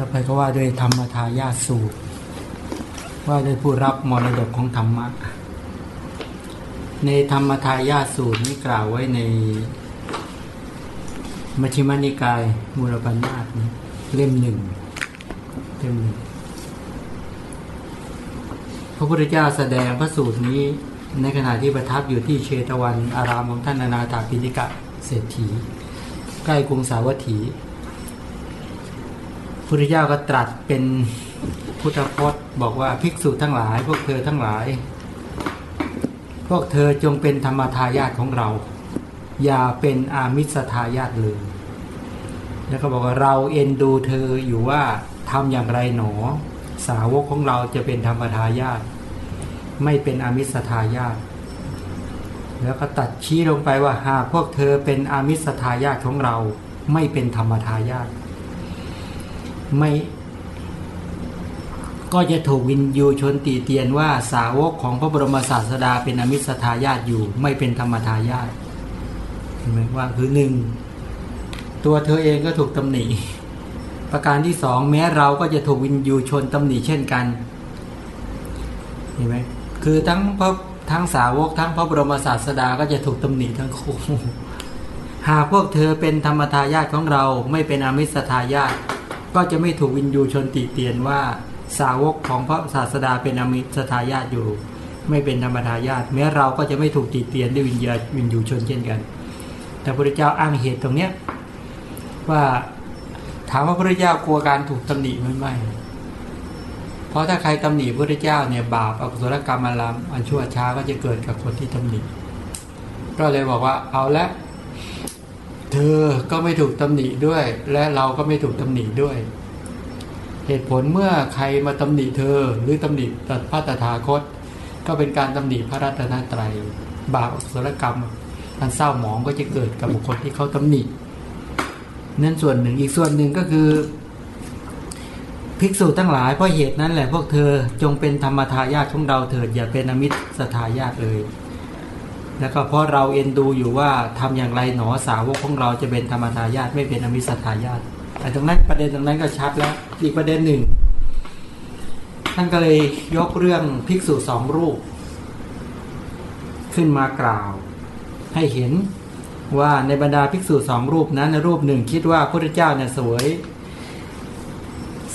ต่อไปก็ว่าด้วยธรรมทายาสูตร ว่าด้วยผู้รับมรดกของธรรมะ ในธรรมทายาสูตรนี้กล่าวไว้ในมัชฌิมานิกายมูลปัญญาตเล่มหนึ่งเล่มหนึ่งพระพุทธเจ้าแสดงพระสูตรนี้ในขณะที่ประทับอยู่ที่เชตวันอารามของท่านนานาถาพินิกะเศรษฐี ใกล้กรุงสาวัตถี พุทธเจ้าก็ตรัสเป็นพุทธพจน์ บอกว่าภิกษุทั้งหลาย พวกเธอทั้งหลาย พวกเธอจงเป็นธรรมทายาทของเรา อย่าเป็นอามิสทายาทเลยแล้วก็บอกว่าเราเอ็นดูเธออยู่ว่าทำอย่างไรหนอ สาวกของเราจะเป็นธรรมทายาทไม่เป็นอามิสทายาทแล้วก็ตัดชี้ลงไปว่าหากพวกเธอเป็นอามิสทายาทของเรา ไม่เป็นธรรมทายาท ไม่ก็จะถูกวินยูชนตีเตียนว่าสาวกของพระบรมศาสดาเป็นอมิสทายาทอยู่ ไม่เป็นธรรมทายาทเห็นไหมว่าคือหนึ่งตัวเธอเองก็ถูกตำหนิประการที่สองแม้เราก็จะถูกวินยูชนตำหนิเช่นกันเห็นไหมคือทั้งพระทั้งสาวกทั้งพระบรมศาสดาก็จะถูกตำหนิทั้งคู่หากพวกเธอเป็นธรรมทายาทของเราไม่เป็นอมิสทายาท ก็จะไม่ถูกวินยูชนติเตียนว่าสาวกของพระศาสดาเป็นอมิสทายาทอยู่ ไม่เป็นธรรมทายาทแม้เราก็จะไม่ถูกติเตียนด้วยวิญญาวินยูชนเช่นกัน แต่พระเจ้าอ้างเหตุตรงเนี้ยว่าถามว่าพระเจ้ากลัวการถูกตำหนิไหมไม่ เพราะถ้าใครตำหนิพระเจ้าเนี่ยบาปอกุศลกรรมอารมอันชั่วช้าก็จะเกิดกับคนที่ตำหนิ ก็เลยบอกว่าเอาละ เธอก็ไม่ถูกตำหนิด้วย และเราก็ไม่ถูกตำหนิด้วย เหตุผลเมื่อใครมาตำหนิเธอ หรือตำหนิตัดพระตถาคต ก็เป็นการตำหนิพระรัตนตรัย บาปอกุศลกรรมอันเศร้าหมองก็จะเกิดกับบุคคลที่เขาตำหนินั่นส่วนหนึ่งอีกส่วนหนึ่งก็คือ ภิกษุทั้งหลายเพราะเหตุนั้นแหละพวกเธอจงเป็นธรรมทายาทของเราเถิดอย่าเป็นอมิตรสทายาทเลย แล้วก็เพราะเราเอ็นดูอยู่ว่าทำอย่างไรหนอสาวกของเราจะเป็นธรรมทายาทไม่เป็นอมิสทายาทไอ้ตรงนั้นประเด็นตรงนั้นก็ชัดแล้ว อีกประเด็นหนึ่งท่านก็เลยยกเรื่องภิกษุสองรูป ขึ้นมากล่าว ให้เห็นว่าในบรรดาภิกษุสองรูปนั้นรูปหนึ่งคิดว่าพระเจ้าเนี่ยสวย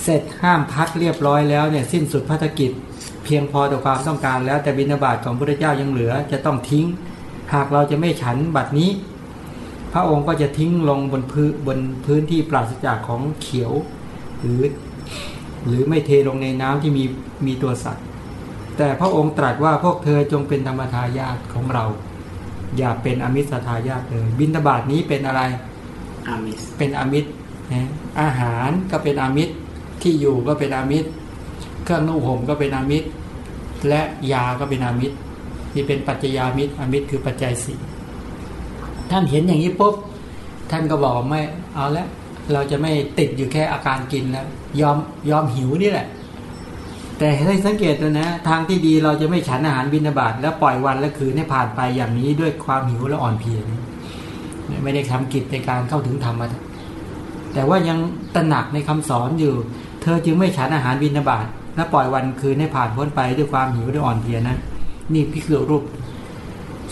เสร็จห้ามพักเรียบร้อยแล้วเนี่ยสิ้นสุดภารกิจ เพียงพอต่อความต้องการแล้วแต่บินาบาตของพระเจ้ายังเหลือจะต้องทิ้ง หากเราจะไม่ฉันบัดนี้ พระองค์ก็จะทิ้งลงบนพื้นบนพื้นที่ปราศจากของเขียว หรือ หรือไม่เทลงในน้ำที่มีมีตัวสัตว์ แต่พระองค์ตรัสว่าพวกเธอจงเป็นธรรมทายาทของเรา อย่าเป็นอมิสทายาทเลยบินตบาทนี้เป็นอะไรอามิสเป็นอมิตรอาหารก็เป็นอามิตรที่อยู่ก็เป็นอามิตรเครื่องนุ่งห่มก็เป็นอามิตรและยาก็เป็นอามิตร ที่เป็นปัจจยามิตรอามิตรคือปัจจัยสี่ท่านเห็นอย่างนี้ปุ๊บท่านก็บอกไม่เอาแล้วเราจะไม่ติดอยู่แค่อาการกินแล้วยอมยอมหิวนี่แหละ แต่ให้สังเกตดูนะ ทางที่ดีเราจะไม่ฉันอาหารบินาบาตแล้วปล่อยวันและคืนให้ผ่านไปอย่างนี้ด้วยความหิวและอ่อนเพลียไม่ได้ทำกิจในการเข้าถึงธรรมะแต่ว่ายังตระหนักในคำสอนอยู่ เธอจึงไม่ฉันอาหารบินาบาตและปล่อยวันคืนให้ผ่านพ้นไปด้วยความหิวด้วยอ่อนเพลียนะ นี่ภิกษุรูป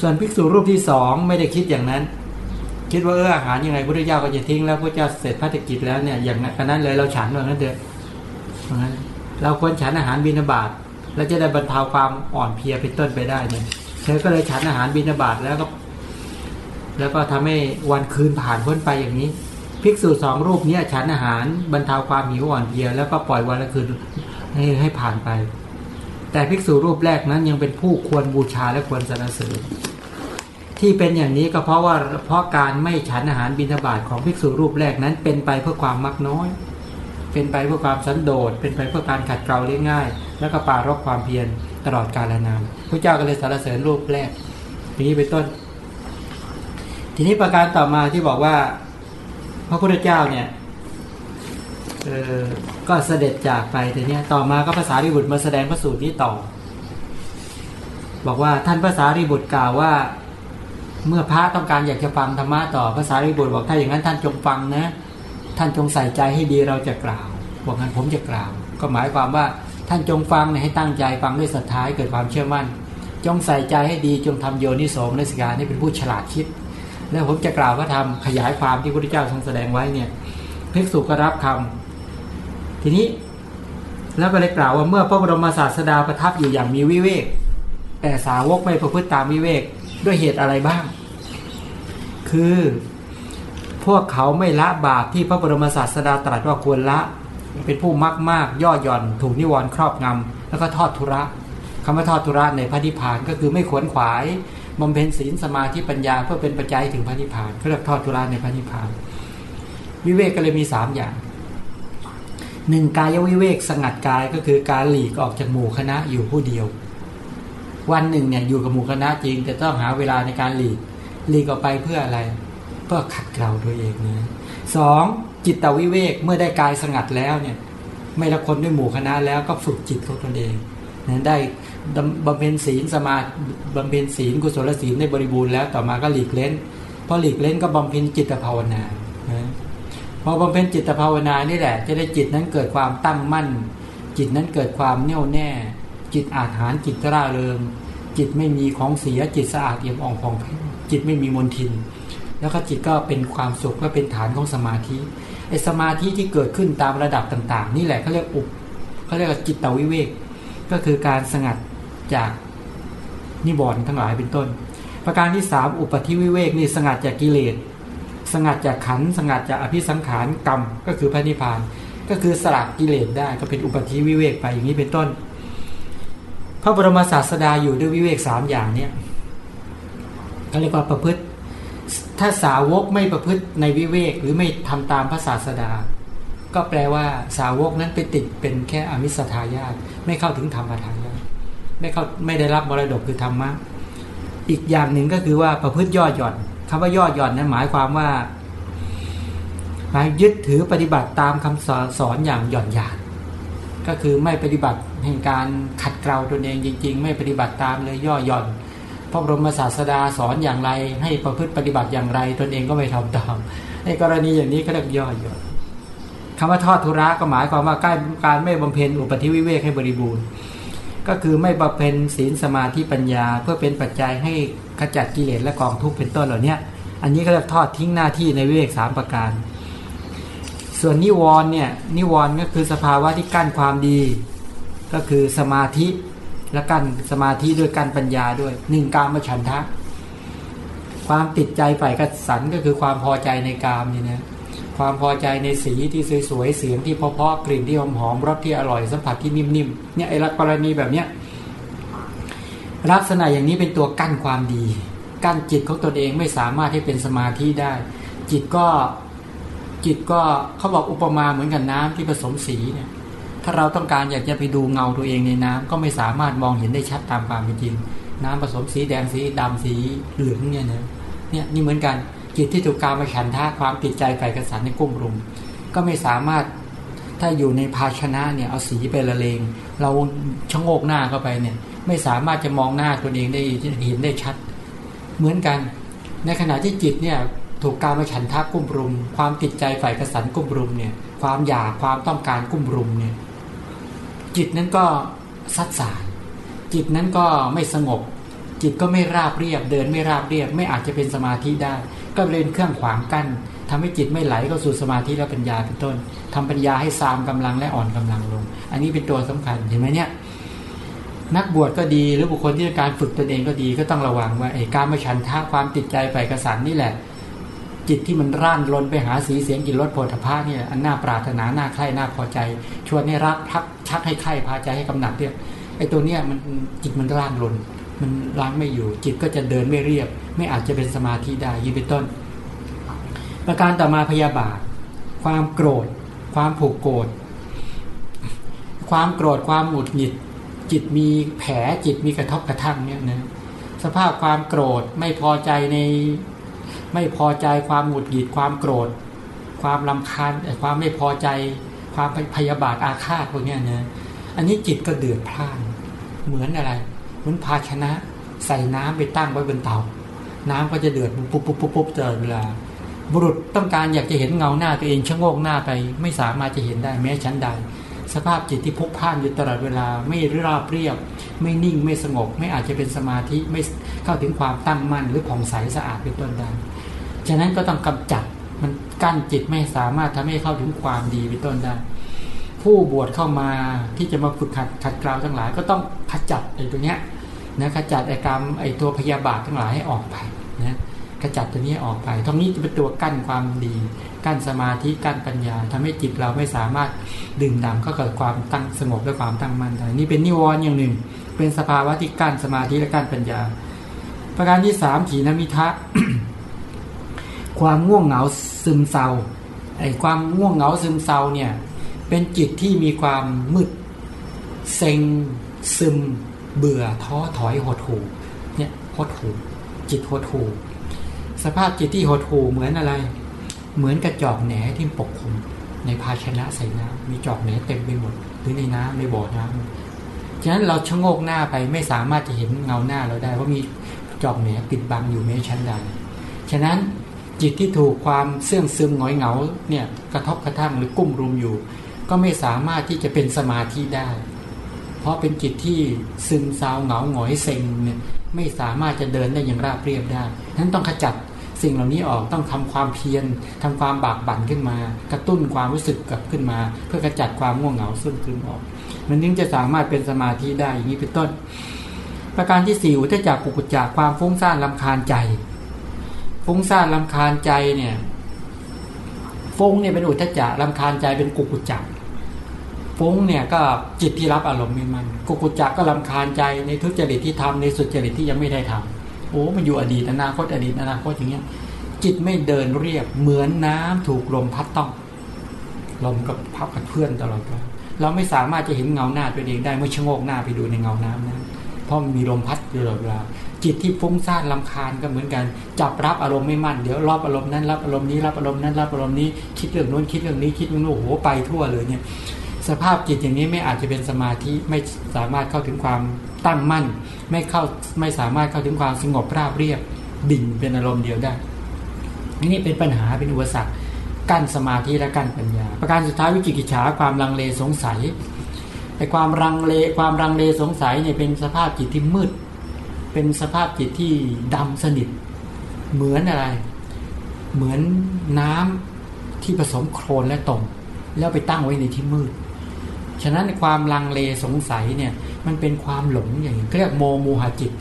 ส่วนภิกษุรูปที่สองไม่ได้คิดอย่างนั้น คิดว่าเอออาหารยังไงพระเจ้าก็จะทิ้งแล้วพระเจ้าเสร็จพรกิจแล้วเนี่ยอย่างนั้นเลยเราฉันว่างั้นเถอะเราควรฉันอาหารบินาบาตเราจะได้บรรเทาความอ่อนเพลียเป็นต้นไปได้เนี่ยเธอก็เลยฉันอาหารบินาบาตแล้วก็ แล้วก็ทำให้วันคืนผ่านพ้นไปอย่างนี้ ภิกษุสองรูปนี้ฉันอาหารบรรเทาความหิวอ่อนเพลียแล้วก็ปล่อยวันละคืนให้ให้ผ่านไป แต่ภิกษุรูปแรกนั้นยังเป็นผู้ควรบูชาและควรสรรเสริญที่เป็นอย่างนี้ก็เพราะว่าเพราะการไม่ฉันอาหารบิณฑบาตของภิกษุรูปแรกนั้นเป็นไปเพื่อความมักน้อย เป็นไปเพื่อความสันโดษ เป็นไปเพื่อการขัดเกลาเรียง่าย แล้วก็ปารบความเพียรตลอดกาลนานพระเจ้าก็เลยสรรเสริญรูปแรกอย่างนี้เป็นต้น ทีนี้ประการต่อมาที่บอกว่า พระพุทธเจ้าเนี่ย ก็เสด็จจากไปแต่เนี้ยต่อมาก็ภาษาริบุตรมาแสดงพระสูตรนี้ต่อ บอกว่าท่านภาษาริบุตรกล่าวว่า เมื่อพระต้องการอยากจะฟังธรรมะต่อภาษาริบุตรบอกถ้าอย่างนั้นท่านจงฟังนะ ท่านจงใส่ใจให้ดีเราจะกล่าว บอกงั้นผมจะกล่าว ก็หมายความว่าท่านจงฟังให้ตั้งใจฟังด้วยศรัทธาเกิดความเชื่อมั่น จงใส่ใจให้ดีจงทำโยนิโสมนสิการให้เป็นผู้ฉลาดคิด แล้วผมจะกล่าวว่าทำขยายความที่พระพุทธเจ้าทรงแสดงไว้เนี่ยภิกษุก็รับคำ ทีนี้แล้วก็เลยกล่าวว่าเมื่อพระบรมศาสดาประทับอยู่อย่างมีวิเวก แต่สาวกไม่ประพฤติตามวิเวกด้วยเหตุอะไรบ้าง คือพวกเขาไม่ละบาปที่พระบรมศาสดาตรัสว่าควรละ เป็นผู้มากมากย่อหย่อนถูกนิวรณ์ครอบงำแล้วก็ทอดทุระคำว่าทอดทุระในพระนิพพานก็คือไม่ขวนขวายบำเพ็ญศีลสมาธิปัญญาเพื่อเป็นปัจจัยถึงพระนิพพานเขาเรียกทอดทุระในพระนิพพาน วิเวกก็เลยมีสามอย่าง หนึ่งกายวิเวกสงัดกายก็คือการหลีกออกจากหมู่คณะอยู่ผู้เดียว วันหนึ่งเนี่ยอยู่กับหมู่คณะจริง แต่ต้องหาเวลาในการหลีกหลีกออกไปเพื่ออะไรเพื่อขัดเกลาตัวเองนะสองจิตวิเวกเมื่อได้กายสงัดแล้วเนี่ย ไม่ละคนด้วยหมู่คณะแล้วก็ฝึกจิตของตนเองนะได้บำเพ็ญศีลสมาบำเพ็ญศีลกุศลศีลในบริบูรณ์แล้วต่อมาก็หลีกเล่นพอหลีกเล่นก็บำเพ็ญจิตภาวนานะ พอบำเพ็ญจิตภาวนานี่แหละ จะได้จิตนั้นเกิดความตั้งมั่น จิตนั้นเกิดความแน่วแน่ จิตอาหารจิตร่าเริง จิตไม่มีของเสียจิตสะอาดเอี่ยมอ่องผ่องจิตไม่มีมลทิน แล้วก็จิตก็เป็นความสุขก็เป็นฐานของสมาธิไอ้สมาธิที่เกิดขึ้นตามระดับต่าง ๆ นี่แหละเขาเรียกอุปเขาเรียกว่าจิตตวิเวก ก็คือการสงัดจากนิวรณ์ทั้งหลายเป็นต้น ประการที่สามอุปธิวิเวกนี่สงัดจากกิเลส สงัดจากขันสงัดจากอภิสังขารกรรมก็คือพระนิพพาน ก็คือสลักกิเลสได้ก็เป็นอุปธิวิเวกไปอย่างนี้เป็นต้น พระบรมศาสดาอยู่ด้วยวิเวกสามอย่างเนี่ยเขาเรียกว่าประพฤติ ถ้าสาวกไม่ประพฤติในวิเวกหรือไม่ทำตามพระศาสดา ก็แปลว่าสาวกนั้นไปติดเป็นแค่อมิสทายาตไม่เข้าถึงธรรมทายาทไม่เข้าไม่ได้รับมรดกคือธรรมะอีกอย่างหนึ่งก็คือว่าประพฤติย่อหย่อน คำว่าย่อหย่อนนั้นหมายความว่าหมายยึดถือปฏิบัติตามคำสอนสอนอย่างหย่อนหยาดก็คือไม่ปฏิบัติแห่งการขัดเกลาตนเองจริง ๆ ไม่ปฏิบัติตามเลยย่อหย่อนพระบรมศาสดาสอนอย่างไร ให้ประพฤติปฏิบัติอย่างไร ตนเองก็ไม่ทำตามในกรณีอย่างนี้ก็เรียกย่อหย่อนคำว่าทอดทุระก็หมายความว่าการการไม่บำเพ็ญอุปธิวิเวกให้บริบูรณ์ ก็คือไม่บำเพ็ญศีลสมาธิปัญญา เพื่อเป็นปัจจัยให้ ขจัดกิเลสและกองทุกข์เป็นต้นเหล่านี้อันนี้ก็จะทอดทิ้งหน้าที่ในวิเวกสามประการ ส่วนนิวรณ์เนี่ยนิวรณ์ก็คือสภาวะที่กั้นความดี ก็คือสมาธิและกั้นสมาธิด้วยกั้นปัญญาด้วยหนึ่งกามฉันทะ ความติดใจฝ่ายกสันก็คือความพอใจในกามนี่นะความพอใจในสีที่สวยๆเสียงที่เพาะๆกลิ่นที่หอมๆรสที่อร่อยสัมผัสที่นิ่มๆเนี่ยไอ้ลักกรณีแบบเนี้ย ลักษณะอย่างนี้เป็นตัวกั้นความดี กั้นจิตของตนเองไม่สามารถให้เป็นสมาธิได้ จิตก็จิตก็เขาบอกอุปมาเหมือนกับน้ำที่ผสมสีเนี่ยถ้าเราต้องการอยากจะไปดูเงาตัวเองในน้ำก็ไม่สามารถมองเห็นได้ชัดตามความเป็นจริง น้ำผสมสีแดงสีดำสีเหลืองเนี่ยนะเนี่ยนี่เหมือนกันจิตที่ถูกการมาฉันท่าความติดใจไฟกระสันในกุ้มรุม ก็ไม่สามารถถ้าอยู่ในภาชนะเนี่ยเอาสีไปละเลง เราชะโงกหน้าเข้าไปเนี่ย ไม่สามารถจะมองหน้าตัวเองได้เห็นได้ชัด เหมือนกัน ในขณะที่จิตเนี่ยถูกการมาฉันทักกุ้มรุม ความติดใจฝ่ายกระสันกุ้มรุมเนี่ยความอยากความต้องการกุ้มรุมเนี่ยจิตนั้นก็ซัดสายจิตนั้นก็ไม่สงบ จิตก็ไม่ราบเรียบ เดินไม่ราบเรียบ ไม่อาจจะเป็นสมาธิได้ ก็เลยเครื่องขวางกัน้นทำให้จิตไม่ไหลเข้าสู่สมาธิและปัญญาเป็นต้นทำปัญญาให้ซามกำลังและอ่อนกำลังลง อันนี้เป็นตัวสำคัญเห็นไหมเนี่ย นักบวชก็ดีหรือบุคคลที่การฝึกตนเองก็ดีก็ต้องระวังว่าไอ้การมาฉันท่าความติดใจไปกระสันนี่แหละ จิตที่มันร่านรนไปหาสีเสียงกินรสโผฏฐาเนี่ยอันน่าปรารถนาน่าใคร่น่าพอใจ ชวนให้รักพักชักให้ใคร่พาใจให้กำหนัดเนี่ยไอ้ตัวเนี้ยมันจิตมันร่านรนมันล้างไม่อยู่ จิตก็จะเดินไม่เรียบ ไม่อาจจะเป็นสมาธิได้ยิ่งเป็นต้น ประการต่อมาพยาบาท ความโกรธ ความผูกโกรธความโกรธความหงุดหงิด จิตมีแผลจิตมีกระทบกระทั่งเนี่ยนะสภาพความโกรธไม่พอใจใน ไม่พอใจความหงุดหงิดความโกรธ ความลำคาญความไม่พอใจ ความพยาบาทอาฆาตพวกนี้นะอันนี้จิตก็เดือดพล่านเหมือนอะไรเหมือนภาชนะใส่น้ำไปตั้งไว้บนเตา น้ำก็จะเดือดปุ๊บปุ๊บปุ๊บปุ๊บเจอเวลา บุรุษต้องการอยากจะเห็นเงาหน้าตัวเองชะโงกหน้าไป ไม่สามารถจะเห็นได้แม้ชั้นใด สภาพจิตที่พุกพ่านอยู่ตลอดเวลา ไม่ราบเรียบ ไม่นิ่งไม่สงบ ไม่อาจจะเป็นสมาธิไม่เข้าถึงความตั้งมั่นหรือผ่องใสสะอาดเป็นต้นได้ฉะนั้นก็ต้องกำจัดมันกั้นจิตไม่สามารถทำให้เข้าถึงความดีเป็นต้นได้ ผู้บวชเข้ามาที่จะมาฝึกขัดขัดเกลาทั้งหลาย ก็ต้องขจัดไอ้ตัวเนี้ยนะขจัดไอ้กรรมไอ้ตัวพยาบาททั้งหลายให้ออกไปนะขจัดตัวนี้ออกไปตรงนี้จะเป็นตัวกั้นความดี กั้นสมาธิกั้นปัญญาทำให้จิตเราไม่สามารถดื่มด่ำก็เกิดความตั้งสงบและความตั้งมั่นได้นี่เป็นนิวรณ์อย่างหนึ่ง เป็นสภาวะที่กั้นสมาธิและกั้นปัญญา ประการที่สามขีนมิทะความง่วงเหงาซึมเศร้าไอ้ความง่วงเหงาซึมเศร้าเนี่ยเป็นจิตที่มีความมืดเซ็งซึม เบื่อท้อถอยหดหูเนี่ยหดหูจิตหดหูสภาพจิตที่หดหูเหมือนอะไร เหมือนกระจอกแหนที่ปกคลุมในภาชนะใส่น้ำมีจอกแหนเต็มไปหมด หรือในน้ำในบ่อน้ำฉะนั้นเราชะโงกหน้าไปไม่สามารถจะเห็นเงาหน้าเราได้เพราะมีจอกแหนปิดบังอยู่แม้ชั้นใดฉะนั้นจิตที่ถูกความเสื่องซึมหงอยเหงาเนี่ยกระทบกระทั่งหรือกุ้มรุมอยู่ ก็ไม่สามารถที่จะเป็นสมาธิได้ เพราะเป็นจิตที่ซึมเศร้าเหงาหงอยเซ็งเนี่ยไม่สามารถจะเดินได้อย่างราบเรียบได้นั้นต้องขจัด สิ่งเหล่านี้ออกต้องทำความเพียรทำความบากบั่นขึ้นมา กระตุ้นความรู้สึกกลับขึ้นมา เพื่อกระจัดความง่วงเหงาซึมซึมออก มันนึงจะสามารถเป็นสมาธิได้อย่างนี้เป็นต้น ประการที่สี่อุทจักกุกุจักความฟุ้งซ่านลำคาญใจ ฟุ้งซ่านลำคาญใจเนี่ยฟุ้งเนี่ยเป็นอุทจักลำคาญใจเป็นกุกุจักฟุ้งเนี่ยก็จิตที่รับอารมณ์ไม่มันกุกุจักก็ลำคาญใจในทุจริตที่ทำในสุจริตที่ยังไม่ได้ทำ โอ้มันอยู่อดีตอนาคตอดีตอนาคตอย่างเงี้ยจิตไม่เดินเรียบเหมือนน้ำถูกลมพัดต้องลมกับพับกับเพื่อนตลอดไปเราไม่สามารถจะเห็นเงาหน้าตัวเองได้เมื่อชะโงกหน้าไปดูในเงาน้ำนะเพราะมีลมพัดตลอดเวลาจิตที่ฟุ้งซ่านลำคาญก็เหมือนกัน จับรับอารมณ์ไม่มั่นเดี๋ยวรอบอารมณ์นั้นรับอารมณ์นี้รับอารมณ์นั้นรับอารมณ์นี้คิดเรื่องโน้นคิดเรื่องนี้คิดเรื่องโน้นโอ้โหไปทั่วเลยเนี่ย สภาพจิตอย่างนี้ไม่อาจจะเป็นสมาธิไม่สามารถเข้าถึงความตั้งมั่น ไม่เข้าไม่สามารถเข้าถึงความสงบราบเรียบดิ่งเป็นอารมณ์เดียวได้นี่เป็นปัญหาเป็นอุปสรรคกั้นสมาธิและกั้นปัญญา ประการสุดท้ายวิจิกิจฉาความลังเลสงสัยไอ้ความรังเลความรังเลสงสัยเนี่ยเป็นสภาพจิตที่มืด เป็นสภาพจิตที่ดำสนิท เหมือนอะไร เหมือนน้ำที่ผสมโคลนและตมแล้วไปตั้งไว้ในที่มืด ฉะนั้นความลังเลสงสัยเนี่ยมันเป็นความหลงอย่างเรียกโมมูหจิต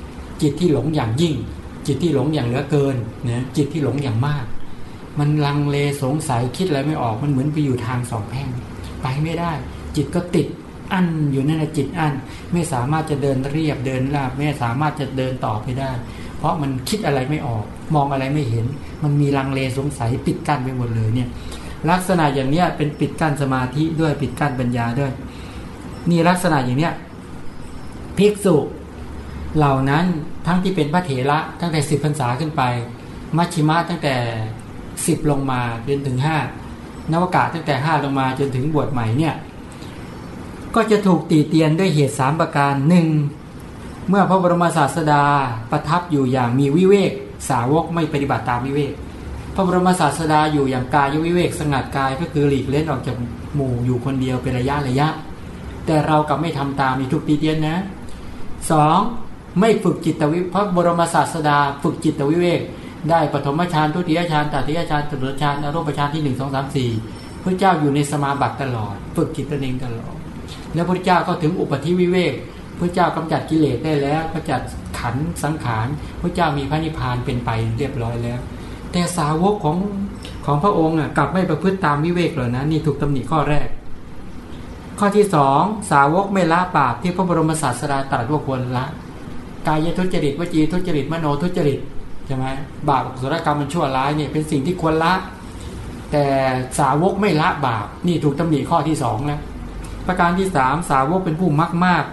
จิตที่หลงอย่างยิ่ง จิตที่หลงอย่างเหลือเกินเนะจิตที่หลงอย่างมาก มันลังเลสงสัยคิดอะไรไม่ออกมันเหมือนไปอยู่ทางสองแพ่งไปไม่ได้ จิตก็ติดอั้นอยู่นั่นแหละจิตอั้นไม่สามารถจะเดินเรียบเดินราบไม่สามารถจะเดินต่อไปได้ เพราะมันคิดอะไรไม่ออก มองอะไรไม่เห็น มันมีลังเลสงสัยปิดกั้นไปหมดเลยเนี่ยลักษณะอย่างเนี้ยเป็นปิดกั้นสมาธิด้วยปิดกั้นปัญญาด้วย นี่ลักษณะอย่างเนี้ยภิกษุเหล่านั้นทั้งที่เป็นพระเถระตั้งแต่สิบพรรษาขึ้นไป มัชชิมะตั้งแต่สิบลงมาจนถึงห้านวกะตั้งแต่ห้าลงมาจนถึงบวชใหม่เนี่ย ก็จะถูกตีเตียนด้วยเหตุสามประการหนึ่งเมื่อพระบรมศาสดาประทับอยู่อย่างมีวิเวกสาวกไม่ปฏิบัติตามวิเวก พระบรมศาสดาอยู่อย่างกายวิเวกสงัดกายก็คือหลีกเล่นออกจากหมู่อยู่คนเดียวเป็นระยะระยะ แต่เรากับไม่ทำตามมีทุกตีเตียนนะสองไม่ฝึกจิตวิพระบรมศาสดา ฝึกจิตวิเวก ได้ปฐมฌานทุติยฌานตติยฌานตติฌานอรูปฌานที่หนึ่งสองสามสี่พระเจ้าอยู่ในสมาบัติตลอด ฝึกจิตตนเองตลอด แล้วพระเจ้าก็ถึงอุปธิวิเวกพระเจ้ากำจัดกิเลสได้แล้วกำจัดขันสังขารพระเจ้ามีพระนิพพานเป็นไปเรียบร้อยแล้ว แต่สาวกของของพระองค์อะกลับไม่ประพฤติตามวิเวกเลยนะนี่ถูกตำหนิข้อแรก ข้อที่สองสาวกไม่ละบาปที่พระบรมศาสดาตรัสว่าควรละกายทุจริตวจีทุจริตมโนทุจริตใช่ไหมบาปสุรกรรมมันชั่วร้ายเนี่ยเป็นสิ่งที่ควรละ แต่สาวกไม่ละบาปนี่ถูกตำหนิข้อที่สองแล้วประการที่สามสาวกเป็นผู้มากมาก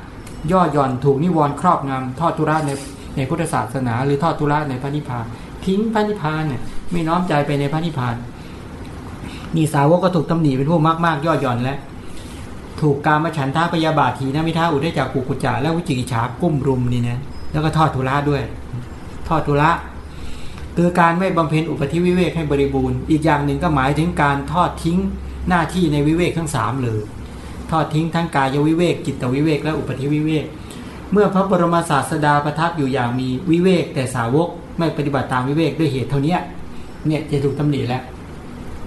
ย่อหย่อนถูกนิวรณ์ครอบงำทอดทุระในในพุทธศาสนา หรือทอดทุระในพระนิพพานทิ้งพระนิพพานเนี่ยไม่น้อมใจไปในพระนิพพานนี่สาวกก็ถูกตำหนิเป็นผู้มากมากย่อหย่อนและ ถูกการมาฉันท่าพยาบาทีนะมิท่าอุได้จากกุกุจาและวิจิกิจฉากุ้มรุมนี่นะแล้วก็ทอดทุระด้วย ทอดทุระคือการไม่บำเพ็ญอุปธิวิเวกให้บริบูรณ์ อีกอย่างหนึ่งก็หมายถึงการทอดทิ้งหน้าที่ในวิเวกทั้งสามเลยทอดทิ้งทั้งกายวิเวกจิตวิเวกและอุปธิวิเวก เมื่อพระบรมศาสดาประทับอยู่อย่างมีวิเวก แต่สาวกไม่ปฏิบัติตามวิเวกด้วยเหตุเท่านี้เนี่ยจะถูกตำหนิแล้ว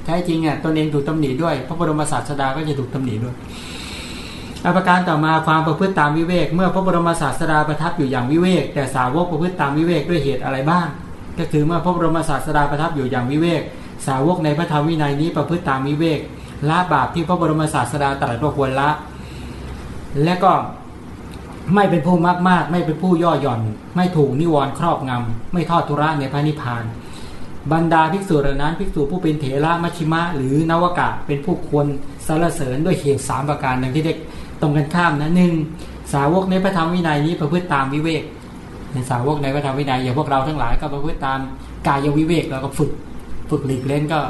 แท้จริงอะตนเองถูกตำหนิด้วย พระบรมศาสดาก็จะถูกตำหนิด้วย อาการต่อมาความประพฤติตามวิเวก เมื่อพระบรมศาสดาประทับอยู่อย่างวิเวก แต่สาวกประพฤติตามวิเวกด้วยเหตุอะไรบ้าง ก็คือเมื่อพระบรมศาสดาประทับอยู่อย่างวิเวก สาวกในพระธรรมวินัยนี้ประพฤติตามวิเวกละบาปที่พระบรมศาสดาตรัสว่าควรละ และก็ไม่เป็นผู้มากมากไม่เป็นผู้ย่อหย่อน ไม่ถูกนิวรณ์ครอบงำไม่ทอดทุระในพระนิพพาน บรรดาภิกษุเหล่านั้นภิกษุผู้เป็นเถระมัชชิมะ หรือนวกะเป็นผู้ควรสรรเสริญด้วยเหตุสามประการดังที่ได้ ตรงกันข้ามนะหนึ่งสาวกในพระธรรมวินัยนี้ประพฤติตามวิเวกในสาวกในพระธรรมวินัยอย่างพวกเราทั้งหลายก็ประพฤติตามกายวิเวกแล้วก็ฝึกฝึกหลีกเล่นก็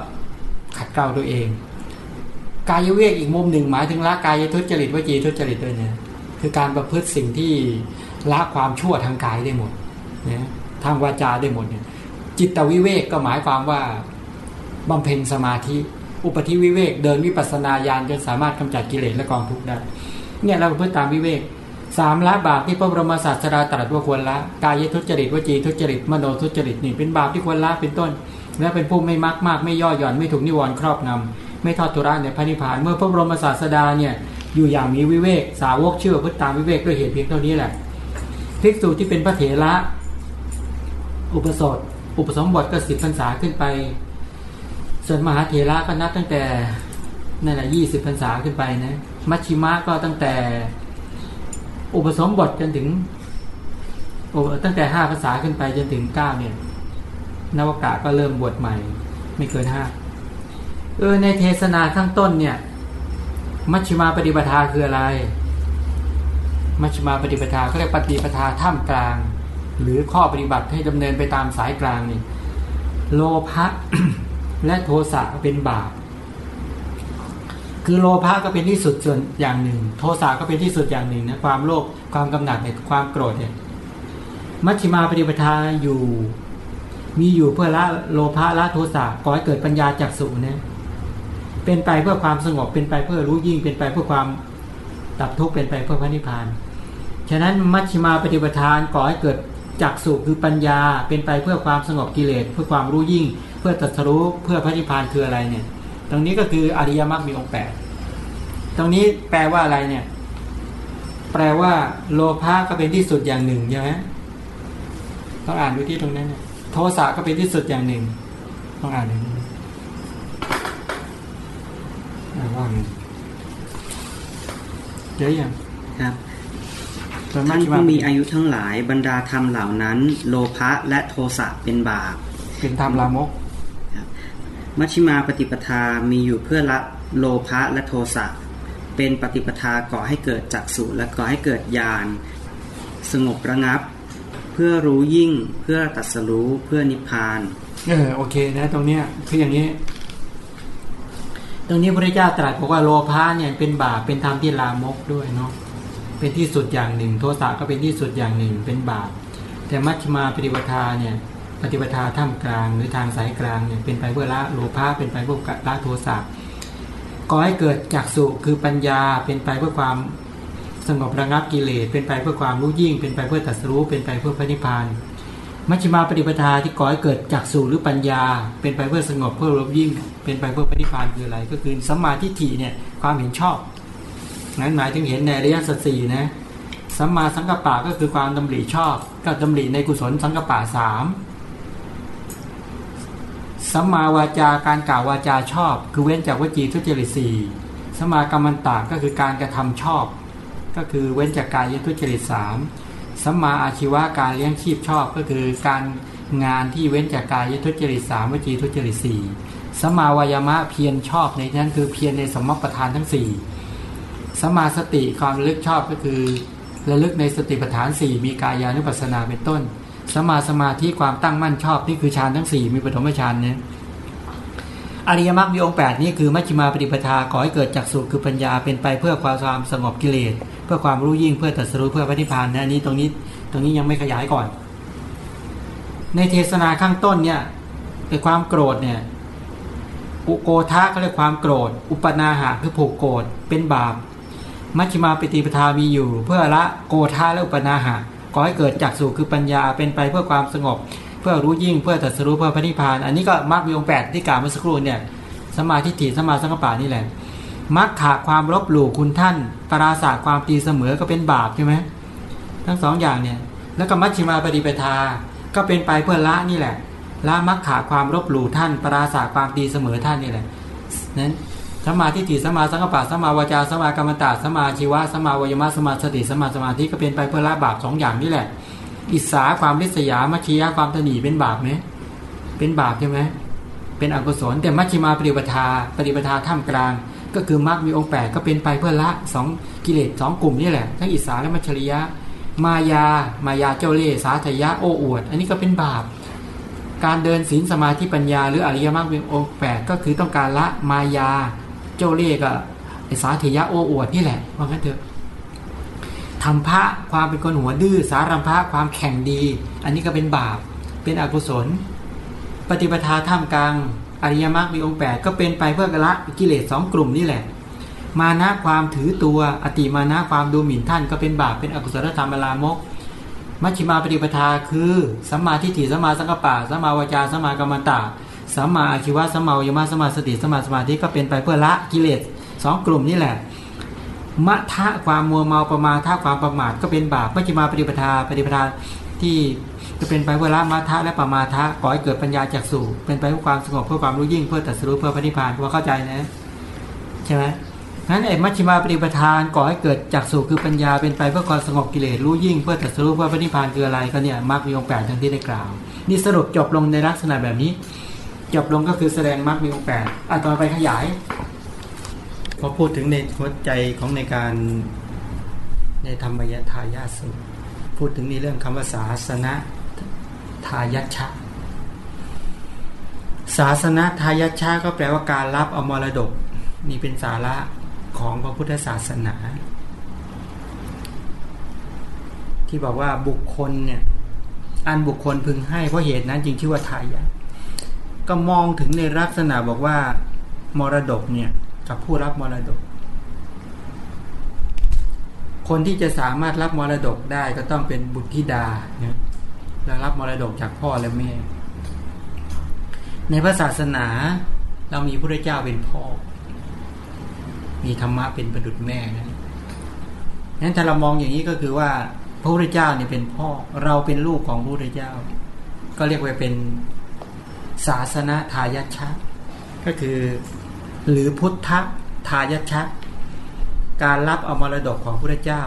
ขัดเกลาตัวเอง กายวิเวกอีกมุมหนึ่งหมายถึงละกายทุจริตวจีทุจริตด้วยเนี่ยคือการประพฤติสิ่งที่ละความชั่วทางกายได้หมดนะทางวาจาได้หมดเนี่ยจิตวิเวกก็หมายความว่าบำเพ็ญสมาธิ อุปธิวิเวกเดินวิปัสสนาญาณจนสามารถกำจัดกิเลสและกองทุกข์ได้ เนี่ยเราเพื่อตามวิเวกสามละบาปที่พระบรมศาสดาตรัสว่าควรละกายทุจริตวจีทุจริตมโนทุจริตนี่เป็นบาปที่ควรละเป็นต้น และเป็นผู้ไม่มักมากไม่ย่อหย่อนไม่ถูกนิวรณ์ครอบงำไม่ทอดทุระในพระนิพพานเมื่อพระบรมศาสดาเนี่ยอยู่อย่างมีวิเวก สาวกเชื่อพุทธตามวิเวกด้วยเหตุเพียงเท่านี้แหละภิกษุที่เป็นพระเถระอุปสมบทอุปสมบทก็สิบพรรษาขึ้นไป ส่วนมหาเถระก็นับตั้งแต่นั่นแหละยี่สิบพรรษาขึ้นไปนะ มัชชิมะก็ตั้งแต่ อุปสมบทจนถึงตั้งแต่ห้าภาษาขึ้นไปจนถึงเก้าเนี่ยนวกะก็เริ่มบวชใหม่ ไม่เกินห้าเออในเทศนาข้างต้นเนี่ย มัชฌิมาปฏิปทาคืออะไร มัชฌิมาปฏิปทาเขาเรียกปฏิปทาท่ามกลาง หรือข้อปฏิบัติให้ดำเนินไปตามสายกลางนี่โลภะและโทสะเป็นบาป คือโลภะก็เป็นที่สุดส่วนอย่างหนึ่ง โทสะก็เป็นที่สุดอย่างหนึ่งนะความโลภความกำหนัดเนี่ยความโกรธเนี่ยมัชฌิมาปฏิปทาอยู่ มีอยู่เพื่อละโลภะละโทสะก่อให้เกิดปัญญาจากสุเนี่ยเป็นไปเพื่อความสงบเป็นไปเพื่อรู้ยิ่งเป็นไปเพื่อความดับทุกข์เป็นไปเพื่อพระนิพพานฉะนั้นมัชฌิมาปฏิปทานก่อให้เกิดจักสุคือปัญญาเป็นไปเพื่อความสงบกิเลสเพื่อความรู้ยิ่ง เพื่อตรัสรู้เพื่อพระนิพพานคืออะไรเนี่ย ตรงนี้ก็คืออริยมรรคมีองค์แปดตรงนี้แปลว่าอะไรเนี่ย แปลว่า โลภะก็เป็นที่สุดอย่างหนึ่งใช่ไหมต้องอ่านดูที่ตรงนั้นเนี่ยโทสะก็เป็นที่สุดอย่างหนึ่ง ต้องอ่านดูอ่านว่าไงเดี๋ยวยังครับท่านผู้มีอายุทั้งหลายบรรดาธรรมเหล่านั้น โลภะและโทสะเป็นบาปเป็นธรรมลามก มัชฌิมาปฏิปทามีอยู่เพื่อละโลภะและโทสะเป็นปฏิปทาก่อให้เกิดจักสุและก่อให้เกิดญาณสงบระงับ เพื่อรู้ยิ่งเพื่อตัดสรู้เพื่อนิพพานเออโอเคนะตรงเนี้ยคืออย่างนี้ ตรงนี้พระเจ้าตรัสบอกว่าโลภะเนี่ยเป็นบาปเป็นธรรมที่ลามกด้วยเนาะเป็นที่สุดอย่างหนึ่ง โทสะก็เป็นที่สุดอย่างหนึ่งเป็นบาปแต่มัชฌิมาปฏิปทาเนี่ย ปฏิปทาท่ามกลาง หรือทางสายกลางเนี่ยเป็นไปเพื่อละโลภะเป็นไปเพื่อละโทสะก่อให้เกิดจักสุคือปัญญาเป็นไปเพื่อความสงบระงับกิเลสเป็นไปเพื่อความรู้ยิ่ง เป็นไปเพื่อตัดสู้เป็นไปเพื่อพระนิพพานมัชฌิมาปฏิปทาที่ก่อให้เกิดจักสุหรือปัญญา เป็นไปเพื่อสงบเพื่อรู้ยิ่ง เป็นไปเพื่อพระนิพพานคืออะไร ก็คือสัมมาทิฏฐิเนี่ยความเห็นชอบนั้นหมายถึงเห็นในอริยสัจสี่นะสัมมาสังกัปปะก็คือความดำริชอบก็ดำริในกุศลสังกัปปะสาม สัมมาวาจาการกล่าววาจาชอบ คือเว้นจากวจีทุจริตสี่สัมมากรรมันตาก็คือการกระทำชอบ ก็คือเว้นจากกายทุจริตสามสัมมาอาชีวะการเลี้ยงชีพชอบ ก็คือการงานที่เว้นจากกายทุจริตสามวจีทุจริตสี่สัมมาวายามะเพียรชอบในนั้นคือเพียรในสมมติประธานทั้งสี่สัมมาสติความระลึกชอบก็คือระลึกในสติปัฏฐานสี่มีกายานุปัสสนาเป็นต้น สมาสมาธิความตั้งมั่นชอบนี่คือฌานทั้งสี่มีปฐมฌานเนี่ยอริยมรรคมีองค์แปดนี่คือมัชฌิมาปฏิปทาขอให้เกิดจากสุคือปัญญาเป็นไปเพื่อความสงบกิเลสเพื่อความรู้ยิ่งเพื่อตัดสู้เพื่อพระนิพพานนะนี้ตรงนี้ตรงนี้ยังไม่ขยายก่อน ในเทศนาข้างต้นเนี่ยในความโกรธเนี่ยอุโกทะก็เรียกความโกรธ อุปนาหะคือผูกโกรธเป็นบาปมัชฌิมาปฏิปทามีอยู่ เพื่อละโกธาและอุปนาหะ ก่อให้เกิดจากสู่คือปัญญาเป็นไปเพื่อความสงบ เพื่อรู้ยิ่งเพื่อตรัสรู้เพื่อพระนิพพาน อันนี้ก็มรรคมีองแปดที่กล่าวเมื่อสักครู่เนี่ยสมาธิถิสมาสังกปะนี่แหละมักขาความลบหลู่คุณท่าน ปราศาสความตีเสมอก็เป็นบาปใช่ไหมทั้งสองอย่างเนี่ย แล้วก็มัชฌิมาปฏิปทา ก็เป็นไปเพื่อละนี่แหละละมักขาความลบหลู่ท่าน ปราศาสความตีเสมอท่านนี่แหละนั้น สมาธิฏฐิสมาสังกปะสมาวาจาสมากรรมตาสมาชีวะสมาวยมะสมาสติสมาสมาธิก็เป็นไปเพื่อละบาปสองอย่างนี่แหละ อิสาความริษยามัชชียะความตนีเป็นบาปไหมเป็นบาปใช่ไหมเป็นอกุศลแต่มัชชิมาปฏิปทา ปฏิปทาท่ามกลาง ก็คือมรรคมีองค์แปดก็เป็นไปเพื่อละสองกิเลสสองกลุ่มนี่แหละ ทั้งอิสาและมัชริยะ มายา มายาเจ้าเล่สาธยะโอ้อวด อันนี้ก็เป็นบาป การเดินศีลสมาธิปัญญา หรืออริยมรรคมีองค์แปดก็คือต้องการละมายา เจ้าเล่ห์กับไอสาธยะโอ้อวดนี่แหละว่างั้นเถอะทำพระความเป็นคนหัวดื้อสารัมพระความแข่งดี อันนี้ก็เป็นบาปเป็นอกุศล ปฏิปทาท่ามกลางอริยมรรคมีองค์แปดก็เป็นไปเพื่อกละกิเลสสองกลุ่มนี่แหละ มานะความถือตัวอติมานะความดูหมิ่นท่านก็เป็นบาปเป็นอกุศลธรรมลามก มัชฌิมาปฏิปทาคือสัมมาทิฏฐิสัมมาสังกัปะสัมมาวาจาสัมมากรรมตา สัมมาอาชีวะสัมมาวิมารสัมมาสติสัมมาสมาธิก็เป็นไปเพื่อละกิเลสสองกลุ่มนี่แหละมะทะความมัวเมาประมาทะความประมาทก็เป็นบาปมัชฌิมาปฏิปทาปฏิปทาที่จะเป็นไปเพื่อละมาทะและประมาทะก่อให้เกิดปัญญาจากสู่ เป็นไปเพื่อความสงบเพื่อความรู้ยิ่งเพื่อตรัสรู้เพื่อพระนิพพานว่าเข้าใจนะใช่ไหมนั้นไอ้มัชฌิมาปฏิปทานก่อให้เกิดจากสู่คือปัญญาเป็นไปเพื่อความสงบกิเลสรู้ยิ่งเพื่อตรัสรู้เพื่อพระนิพพานคืออะไรก็เนี่ยมรรคมีองค์แปดทั้งที่ได้กล่าว นี่สรุปจบลงในลักษณะแบบนี้ จบลงก็คือแสดงมรรคมีองค์แปดอะต่อไปขยายพอพูดถึงในหัวใจของในการในธรรมยทายาสูตรพูดถึงในเรื่องคำว่าศาสนาทายัชะศาสนาทายัชชะก็แปลว่าการรับเอามรดก นี่เป็นสาระของพระพุทธศาสนา ที่บอกว่าบุคคลเนี่ยอันบุคคลพึงให้เพราะเหตุนั้นจึงชื่อว่าทายาท ก็มองถึงในลักษณะบอกว่า มรดกเนี่ย กับผู้รับมรดก คนที่จะสามารถรับมรดกได้ก็ต้องเป็นบุตรธิดาเนี่ยและรับมรดกจากพ่อและแม่ ในพระศาสนาเรามีพระเจ้าเป็นพ่อ มีธรรมะเป็นประดุจแม่นะนั้นถ้าเรามองอย่างนี้ก็คือว่าพระพุทธเจ้าเนี่ยเป็นพ่อ เราเป็นลูกของพระพุทธเจ้า ก็เรียกว่าเป็น ศาสนาทายัชชะก็คือหรือพุทธทายัชชะการรับเอามรดกของพระเจ้า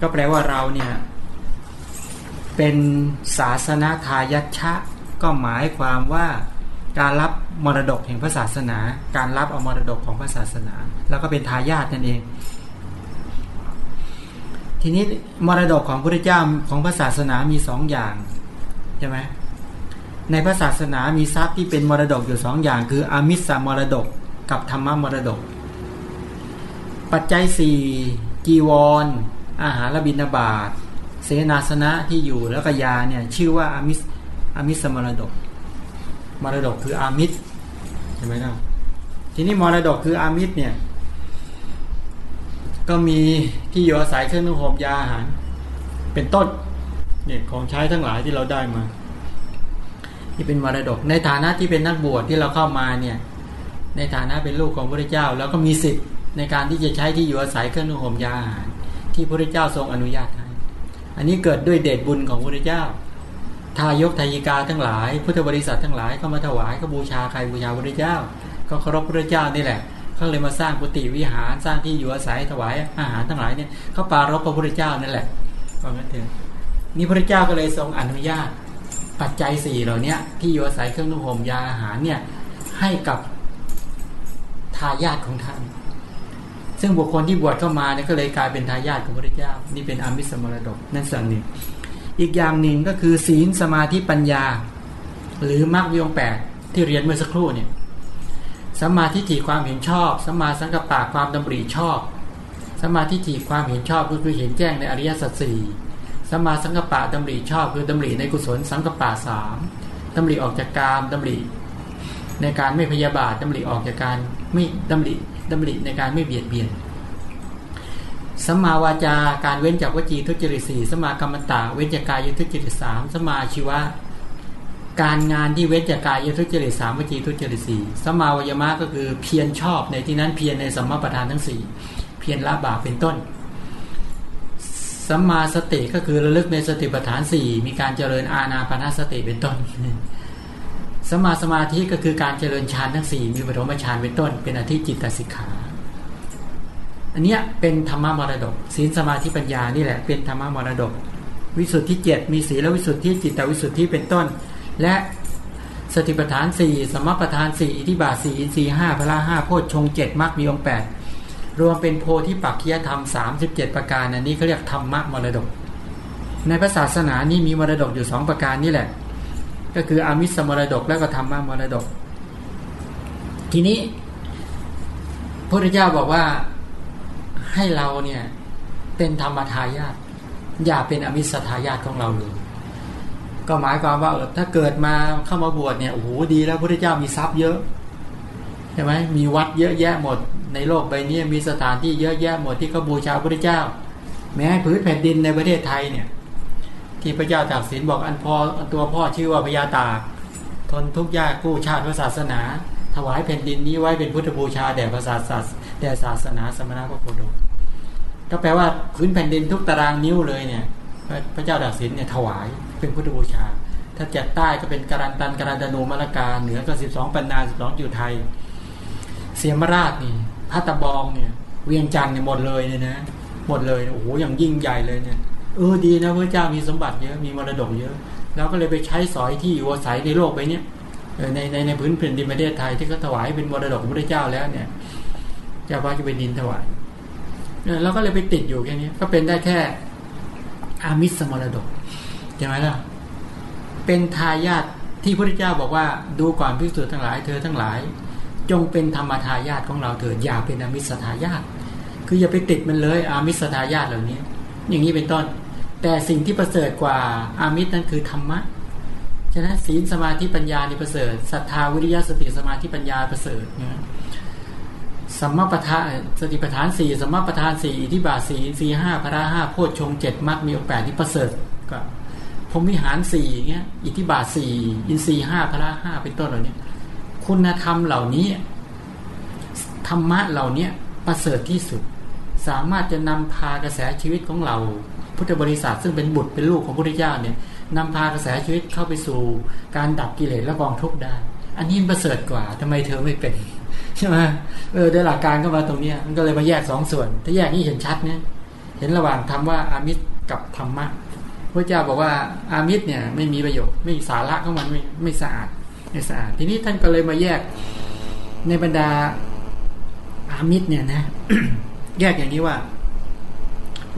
ก็แปลว่าเราเนี่ย เป็นศาสนาทายัชชะ ก็หมายความว่าการรับมรดกแห่งพระศาสนา การรับเอามรดกของพระศาสนา แล้วก็เป็นทายาทนั่นเอง ทีนี้มรดกของพระเจ้าของพระศาสนามีสองอย่างใช่ไหม ในพระศาสนามีทรัพย์ที่เป็นมรดกอยู่สองอย่าง คืออามิสามรดกกับธรรมมรดก ปัจจัยสี่จีวรอาหารบินาบาตเสนาสนะที่อยู่แล้วก็ยาเนี่ยชื่อว่าอามิสอามิสมรดก มรดกคืออามิสใช่ไหมครับทีนี้มรดกคืออามิสเนี่ย ก็มีที่อยู่อาศัยเครื่องนุ่งห่มยาอาหาร เป็นต้นเนี่ยของใช้ทั้งหลายที่เราได้มา ที่เป็นมรดก ในฐานะที่เป็นนักบวชที่เราเข้ามาเนี่ยในฐานะเป็นลูกของพระเจ้า แล้วก็มีสิทธิ์ในการที่จะใช้ที่อยู่อาศัยเครื่องนุ่งห่มยาอาหาร ที่พระเจ้าทรงอนุญาตให้อันนี้เกิดด้วยเดชบุญของพระเจ้า ทายกทายิกาทั้งหลาย พุทธบริษัททั้งหลายก็มาถวายก็บูชาใครบูชาพระเจ้า ก็เคารพพระเจ้านี่แหละเขาเลยมาสร้างกุฏิวิหารสร้างที่อยู่อาศัยถวายอาหารทั้งหลายเนี่ยเขาปารบพระพุทธเจ้านั่นแหละก็งั้นเถอะนี่พระเจ้าก็เลยทรงอนุญาต ปัจจัยสี่เหล่านี้ที่อยู่อาศัยเครื่องนุ่งห่มยาอาหารเนี่ยให้กับทายาทของท่าน ซึ่งบุคคลที่บวชเข้ามาเนี่ยก็เลยกลายเป็นทายาทของพระเจ้า นี่เป็นอมิสมรดกนั่นส่วนหนึ่ง อีกอย่างหนึ่งก็คือศีลสมาธิปัญญา หรือมรรควิองแปดที่เรียนเมื่อสักครู่เนี่ยสัมมาทิฏฐิความเห็นชอบสัมมาสังกัปปะความดำริชอบสัมมาทิฏฐิความเห็นชอบก็คือเห็นแจ้งในอริยสัจสี่ สัมมาสังกปะดำริชอบคือดำริในกุศลสังกปะสามดำริออกจากกามดำริในการไม่พยาบาทดำริออกจากการไม่ดำริดำริในการไม่เบียดเบียนสัมมาวาจาการเว้นจากวจีทุจริตสี่สัมมากรรมตาเว้นจากกายทุจริตสามสัมมาชีวะการงานที่เว้นจากกายทุจริตสามวจีทุจริตสี่สัมมาวยมะก็คือเพียรชอบในที่นั้นเพียรในสัมมาประธานทั้งสี่เพียรละบาปเป็นต้น สัมมาสติก็คือระลึกในสติปัฏฐานสี่มีการเจริญอาณาปณะสติเป็นต้นสัมมาสมาธิก็คือการเจริญฌานทั้งสี่มีปฐมฌานเป็นต้น เป็นอธิจิตตสิกขาอันเนี้ยเป็นธรรมมรดกศีลสมาธิปัญญานี่แหละเป็นธรรมมรดก วิสุทธิเจ็ดมีศีลวิสุทธิจิตตวิสุทธิเป็นต้น และสติปัฏฐานสี่สมปัฏฐานสี่อิทิบาสี่อินทรีห้าพละห้าโพชฌงเจ็ดมรรคมีองแปด รวมเป็นโพธิปักขียธรรมสามสิบเจ็ดประการอันนี้เขาเรียกธรรมะมรดก ในพระศาสนานี้มีมรดกอยู่สองประการนี่แหละ ก็คืออมิสมรดกแล้วก็ธรรมะมรดก ทีนี้พระพุทธเจ้าบอกว่าให้เราเนี่ยเป็นธรรมทายาทอย่าเป็นอมิสทายาทของเราเลยก็หมายความว่าเออถ้าเกิดมาเข้ามาบวชเนี่ยโอ้โหดีแล้วพระพุทธเจ้ามีทรัพย์เยอะ ใช่ไหมมีวัดเยอะแยะหมด ในโลกใบนี้มีสถานที่เยอะแยะหมดที่เขาบูชาพระเจ้า แม้พื้นแผ่นดินในประเทศไทยเนี่ยที่พระเจ้าตากสินบอกอันพอตัวพ่อชื่อว่าพญาตากทนทุกข์ยากกู้ชาติพระศาสนา ถวายแผ่นดินนี้ไว้เป็นพุทธบูชาแด่พระศาสนาแด่ศาสนาสมณะพระโคดมก็แปลว่าพื้นแผ่นดินทุกตารางนิ้วเลยเนี่ย พระเจ้าตากสินเนี่ยถวายเป็นพุทธบูชา ถ้าจัดใต้ก็เป็นการันตันการันตนูมรกาเหนือก็สิบสองปันนาสิบสองจุไทย เสียมราชนี่พัตบองเนี่ย เวียงจันทร์เนี่ยหมดเลยเนี่ยนะหมดเลยโอ้โหอย่างยิ่งใหญ่เลยเนี่ยเออดีนะพระเจ้ามีสมบัติเยอะมีมรดกเยอะแล้วก็เลยไปใช้สอยที่อยู่อาศัยในโลกไปเนี้ยในในในพื้นแผ่นดินประเทศไทยที่เขาถวายเป็นมรดกของพระเจ้าแล้วเนี่ยเจ้าพระจะเป็นดินถวายเราก็เลยไปติดอยู่แค่นี้ก็เป็นได้แค่อามิสมรดกใช่ไหมล่ะเป็นทายาทที่พระเจ้าบอกว่าดูก่อนพิสูจน์ทั้งหลาย เธอทั้งหลาย จงเป็นธรรมทายาทของเราเถิดอย่าเป็นอมิสทายาทคืออย่าไปติดมันเลยอามิสทายาทเหล่านี้ อย่างนี้เป็นต้น แต่สิ่งที่ประเสริฐกว่าอามิตรนั้นคือธรรมะฉะนั้นศีลสมาธิปัญญานี่ประเสริฐศรัทธาวิริยะสติสมาธิปัญญาประเสริฐนะสัมมาปทานสติปัฏฐานสี่สัมมาปทานสี่อิที่บาสี่สี่ห้าพระห้าโพชฌงเจ็ดมรรคมีองแปดที่ประเสริฐก็พรมวิหารสี่อย่างเงี้ยอิทธิบาทสี่อินทรีห้าพระห้าเป็นต้นเหล่านี้ คุณธรรมเหล่านี้ ธรรมะเหล่านี้ประเสริฐที่สุด สามารถจะนำพากระแสชีวิตของเราพุทธบริษัทซึ่งเป็นบุตรเป็นลูกของพระพุทธเจ้าเนี่ยนำพากระแสชีวิตเข้าไปสู่การดับกิเลสและกองทุกข์ได้ อันนี้ประเสริฐกว่าทำไมเธอไม่เป็นใช่ไหมเออได้หลักการก็มาตรงนี้มันก็เลยมาแยกสองส่วน ถ้าแยกนี้เห็นชัดเนี่ยเห็นระหว่างธรรมว่าอามิตรกับธรรมะพระเจ้าบอกว่าอามิตรเนี่ยไม่มีประโยชน์ไม่สาระของมันไม่ไม่สะอาด ไม่สะอาด ทีนี้ท่านก็เลยมาแยกในบรรดาอามิตรเนี่ยนะ แยกอย่างนี้ว่า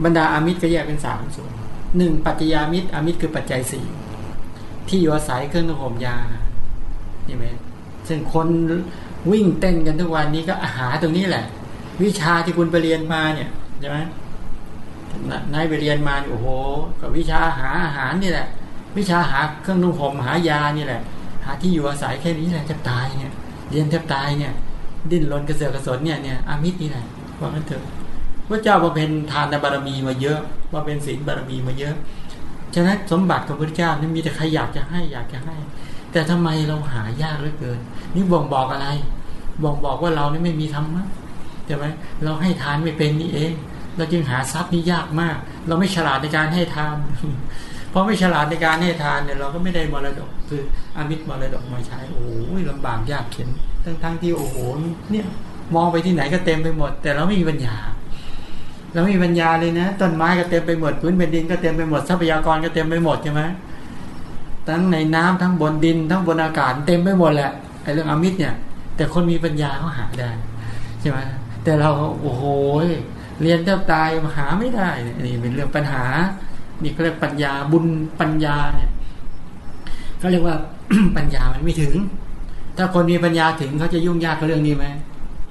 บรรดาอามิตรก็แยกเป็นสามส่วนหนึ่งปัจจยามิตรอามิตรคือปัจจัยสี่ที่อยู่อาศัยเครื่องนุ่งห่มยาใช่ไหมซึ่งคนวิ่งเต้นกันทุกวันนี้ก็อาหารตรงนี้แหละ วิชาที่คุณไปเรียนมาเนี่ยใช่ไหมนายไปเรียนมาโอ้โห กับวิชาหาอาหารนี่แหละ วิชาหาเครื่องนุ่งห่มหายานี่แหละาที่อยู่อาศัยแค่นี้แหละจะตายเนี่ยเรียนแทบตายเนี่ย ดิ้นรนกระเสือกกระสนเนี่ยเนี่ยอามิตรนี่แหละว่างั้นเถอะพระเจ้าบำเพ็ญทานบารมีมาเยอะบำเพ็ญศีลบารมีมาเยอะฉะนั้นสมบัติของพระเจ้านี่มีแต่ใครอยากจะให้อยากจะให้ แต่ทำไมเราหายากเหลือเกิน นี่บ่งบอกอะไรบ่งบอกว่าเรานี่ไม่มีธรรมะใช่ไหมเราให้ทานไม่เป็นนี่เอง เราจึงหาทรัพย์นี่ยากมาก เราไม่ฉลาดในการให้ทาน พราะไม่ฉลาดในการให้ทานเนี่ยเราก็ไม่ได้มรดก คืออมิตรมรดกมาใช้โอ้ยลำบากยากเข็นทั้งทั้งที่โอ้โหเนี่ยมองไปที่ไหนก็เต็มไปหมด แต่เราไม่มีปัญญา เราไม่มีปัญญาเลยนะต้นไม้ก็เต็มไปหมดพื้นแผ่นดินก็เต็มไปหมดทรัพยากรก็เต็มไปหมดใช่ไหมทั้งในน้ำทั้งบนดิน ทั้งบนอากาศเต็มไปหมดแหละไอ้เรื่องอมิตรเนี่ย แต่คนมีปัญญาเขาหาได้ใช่ไหมแต่เราโอ้โหเรียนแทบตายหาไม่ได้นี่เป็นเรื่องปัญหา นี่เขาเรียกปัญญาบุญปัญญาเนี่ยก็เรียกว่าปัญญามันไม่ถึง ถ้าคนมีปัญญาถึงเขาจะยุ่งยากกับเรื่องนี้ไหม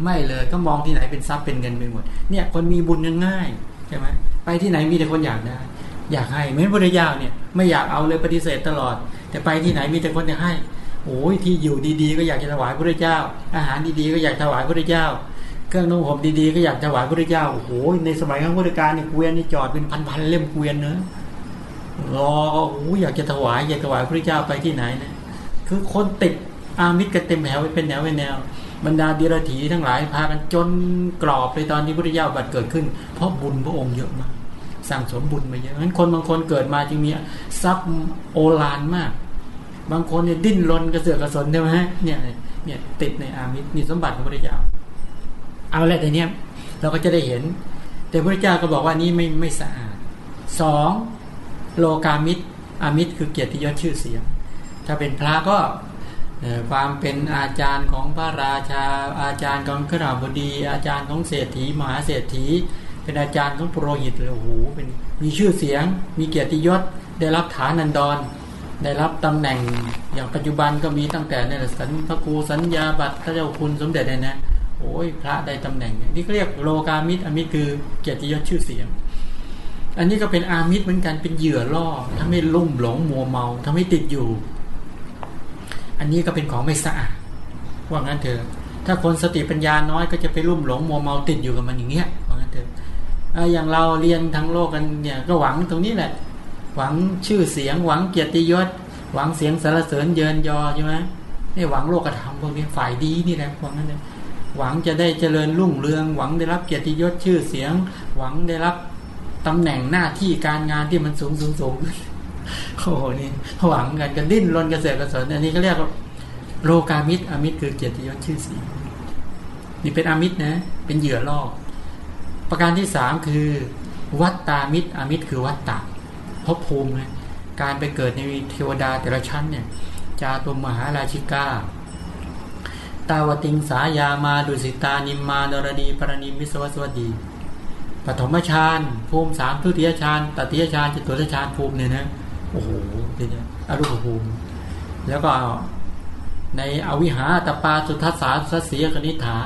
ไม่เลยก็มองที่ไหนเป็นทรัพย์เป็นเงินไปหมด เนี่ย คนมีบุญง่ายใช่ไหมไปที่ไหนมีแต่คนอยากได้ อยากให้เหมือนพระพุทธเจ้าเนี่ย ไม่อยากเอาเลยปฏิเสธตลอด แต่ไปที่ไหนมีแต่คนจะให้โอ้ยที่อยู่ดีๆ ก็อยากจะถวายพระเจ้า อาหารดีๆก็อยากถวายพระเจ้า เครื่องนุ่งห่มดีๆก็อยากถวายพระเจ้าโอ้โหในสมัยข้งพุทธกาลเนี่ยเกวียนนี่จอดเป็นพันๆเล่มเกวียนเนอะรอโอ้อยากจะถวายอยากถวายพระเจ้าไปที่ไหนเนี่ยคือคนติดอามิตรกันเต็มแถวเป็นแนวเป็นแนว บรรดาดีรถีทั้งหลายพากันจนกรอบไปตอนที่พระเจ้าบัดเกิดขึ้น เพราะบุญพระองค์เยอะมากสั่งสมบุญมาเยอะงั้นคนบางคนเกิดมาจึงมีทรัพย์โอฬารมาก บางคนเนี่ยดิ้นรนกระเสือกกระสนใช่ไหมเนี่ยเนี่ยติดในอามิตรนี่สมบัติของพระเจ้า เอาแหละแต่เนี้ยเราก็จะได้เห็น แต่พระเจ้าก็บอกว่านี้ไม่ไม่สะอาดสองโลกามิตรอามิตรคือเกียรติยศชื่อเสียง ถ้าเป็นพระก็ความเป็นอาจารย์ของพระราชา อาจารย์ของขราบดี อาจารย์ของเศรษฐีมหาเศรษฐี เป็นอาจารย์ของปุโรหิตเลยโอ้โหเป็นมีชื่อเสียง มีเกียรติยศ ได้รับฐานันดร ได้รับตำแหน่งอย่างปัจจุบันก็มีตั้งแต่ในสันพระครูสัญญาบัตรพระเจ้าคุณสมเด็จเนี่ยนะ โอ้ยพระได้ตำแหน่งเนี่ยนี่เรียกโลกามิตรอมิตรคือเกียรติยศชื่อเสียง อันนี้ก็เป็นอามิตรเหมือนกันเป็นเหยื่อล่อทำให้ลุ่มหลงมัวเมาทำให้ติดอยู่ อันนี้ก็เป็นของไม่สะอาดว่างั้นเถอะถ้าคนสติปัญญาน้อยก็จะไปลุ่มหลงมัวเมาติดอยู่กับมันอย่างเงี้ยว่างั้นเถอะอย่างเราเรียนทั้งโลกกันเนี่ยก็หวังตรงนี้แหละ หวังชื่อเสียง หวังเกียรติยศ หวังเสียงสรรเสริญเยินยอใช่ไหมนี่หวังโลกธรรมพวกนี้ฝ่ายดีนี่แหละว่างั้นเลย หวังจะได้เจริญรุ่งเรือง หวังได้รับเกียรติยศชื่อเสียง หวังได้รับตำแหน่งหน้าที่การงานที่มันสูงสูงสูงโอ้โหนี่หวังกันกันดิ้นรนกระเสือกกระสนอันนี้ก็เรียกว่าโลกามิตรอมิตรคือเกียรติยศชื่อเสียงนี่เป็นอมิตรนะ เป็นเหยื่อล่อประการที่สามคือ วัตตามิตรอมิตรคือวัตตาภพภูมิการไปเกิดในเทวดาแต่ละชั้นเนี่ย จาตุมหาราชิกา ตาวติงสายามาดุสิตานิมมานรดีปรณิมิสวัสวดีปฐมฌานภูมิสามทุติยฌานตติยฌานจตุตฌานภูมิเนี่ยนะโอ้โหเป็นอรูปภูมิ แล้วก็ในอวิหาตปาสุทัสสาสัสียคณิฐา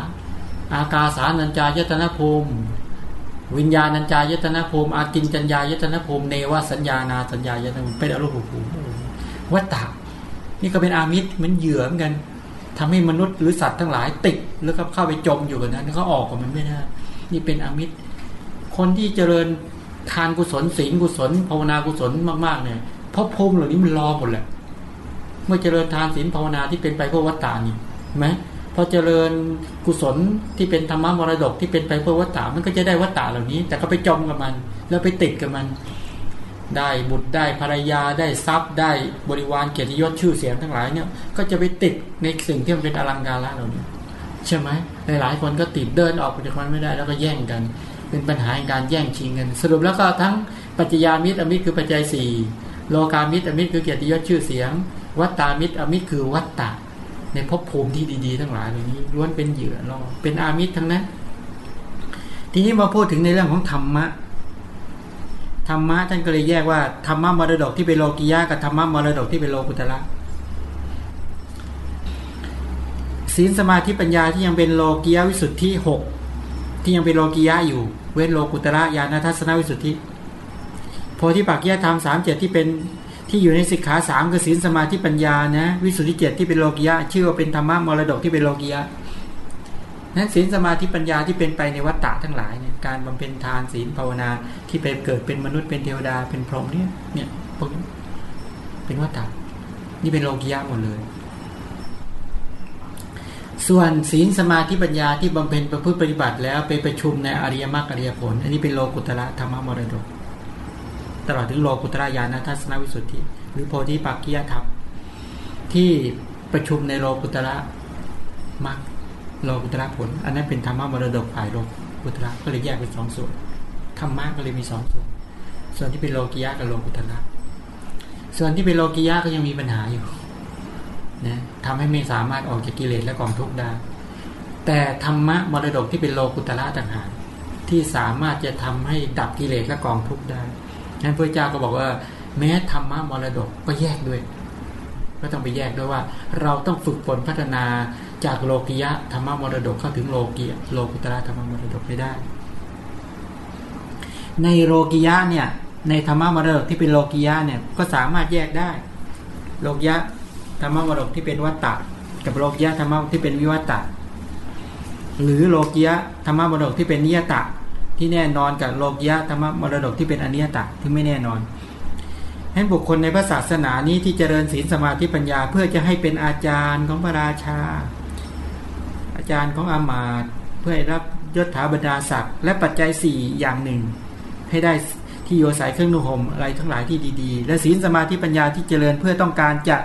อากาสานัญจายตนะภูมิ วิญญาณัญจายตนะภูมิ อากินจัญญายตนะภูมิ เนวสัญญานาสัญญายตนะภูมิเป็นอรูปภูมิวัตตะนี่ก็เป็นอามิตรเหมือนเหยื่อเหมือนกัน ทำให้มนุษย์หรือสัตว์ทั้งหลายติดแล้วก็เข้าไปจมอยู่กับนั้นเขาออกกับมันไม่ได้ นี่เป็นอามิตร คนที่เจริญทานกุศลศีลกุศลภาวนากุศลมากๆเนี่ยเพราะภูมิเหล่านี้มันรอหมดแหละ เมื่อเจริญทานศีลภาวนาที่เป็นไปเพื่อวัตตานี่ไหมพอเจริญกุศลที่เป็นธรรมะมรดกที่เป็นไปเพื่อวัตตามันก็จะได้วัตตาเหล่านี้ แต่ก็ไปจมกับมัน แล้วไปติดกับมัน ได้บุตรได้ภรรยาได้ทรัพย์ได้บริวารเกียรติยศชื่อเสียงทั้งหลายเนี่ยก็จะไปติดในสิ่งที่มันเป็นอลังการเหล่านี้ใช่ไหมหลายๆคนก็ติดเดินออกจากมันไม่ได้แล้วก็แย่งกัน เป็นปัญหาการแย่งชิงกัน สรุปแล้วก็ทั้งปัจจยามิตรอมิตรคือปัจจัยสี่โลกามิตรอมิตรคือเกียรติยศชื่อเสียง วัตตามิตรอมิตรคือวัตตะในภพภูมิที่ดี ๆ ทั้งหลายเหล่านี้ล้วนเป็นเหยื่อล่อเป็นอามิตรทั้งนั้น ทีนี้มาพูดถึงในเรื่องของธรรมะ รรมะท่านก็เลยแยกว่าธรรมะมรดกที่เป็นโลกิยะกับธรรมะมรดกที่เป็นโลกุตระศีลสมาธิปัญญาที่ยังเป็นโลกิยะวิสุทธิหกที่ยังเป็นโลกิยะอยู่ เว้นโลกุตระญาณทัศนวิสุทธิโพธิปักกิยธรรมสามเจ็ดที่เป็นที่อยู่ในสิกขาสามคือศีลสมาธิปัญญานะวิสุทธิเจ็ดที่เป็นโลกิยะชื่อว่าเป็นธรรมะมรดกที่เป็นโลกิยะ นั้นศีลสมาธิปัญญาที่เป็นไปในวัฏฏะทั้งหลายเนี่ยการบำเพ็ญทานศีลภาวนาที่ไปเกิดเป็นมนุษย์เป็นเทวดาเป็นพรหมเนี่ยเนี่ยพวกนี้เป็นวัฏฏะนี่เป็นโลกิยะหมดเลย ส่วนศีลสมาธิปัญญาที่บำเพ็ญประพฤติปฏิบัติแล้วไปประชุมในอริยมรรคอริยผล อันนี้เป็นโลกุตระธรรมมรดก ตลอดถึงโลกุตระญาณทัศนวิสุทธิ หรือโพธิปักกิยธรรมที่ประชุมในโลกุตระมรรค โลกุตระผล อันนั้นเป็นธรรมะมรดกฝ่ายโลกุตระก็เลยแยกเป็นสองส่วนธรรมะก็เลยมีสองส่วน ส่วนที่เป็นโลกิยะกับโลกุตระส่วนที่เป็นโลกิยะก็ยังมีปัญหาอยู่นะทำให้ไม่สามารถออกจากกิเลสและกองทุกข์ได้ แต่ธรรมะมรดกที่เป็นโลกุตระต่างหากที่สามารถจะทำให้ดับกิเลสและกองทุกข์ได้นั้นพระเจ้าก็บอกว่า แม้ธรรมะมรดกก็แยกด้วย ก็ต้องไปแยกด้วยว่า เราต้องฝึกฝนพัฒนา จากโลกิยะธรรมมรดกเข้าถึงโลกียโลกุตระธรรมมรดกไม่ได้ ในโลกิยะเนี่ย ในธรรมะมรดกที่เป็นโลกิยะเนี่ยก็สามารถแยกได้ โลกิยะธรรมะมรดกที่เป็นวัตตะกับโลกิยะธรรมะที่เป็นวิวัตตะหรือโลกิยะธรรมะมรดกที่เป็นนิยตะ ที่แน่นอนกับโลกิยะธรรมะมรดกที่เป็นอนิยตะที่ไม่แน่นอนให้บุคคลในพระศาสนานี้ที่เจริญศีลสมาธิปัญญา เพื่อจะให้เป็นอาจารย์ของพระราชาอา จารย์ของอามาตเพื่อรับยศถาบรรดาศักดิ์และปัจจัยสี่อย่างหนึ่ง ให้ได้ที่โยสายเครื่องนุ่งห่มอะไรทั้งหลายที่ดี ๆ และศีลสมาธิปัญญาที่เจริญเพื่อต้องการจะ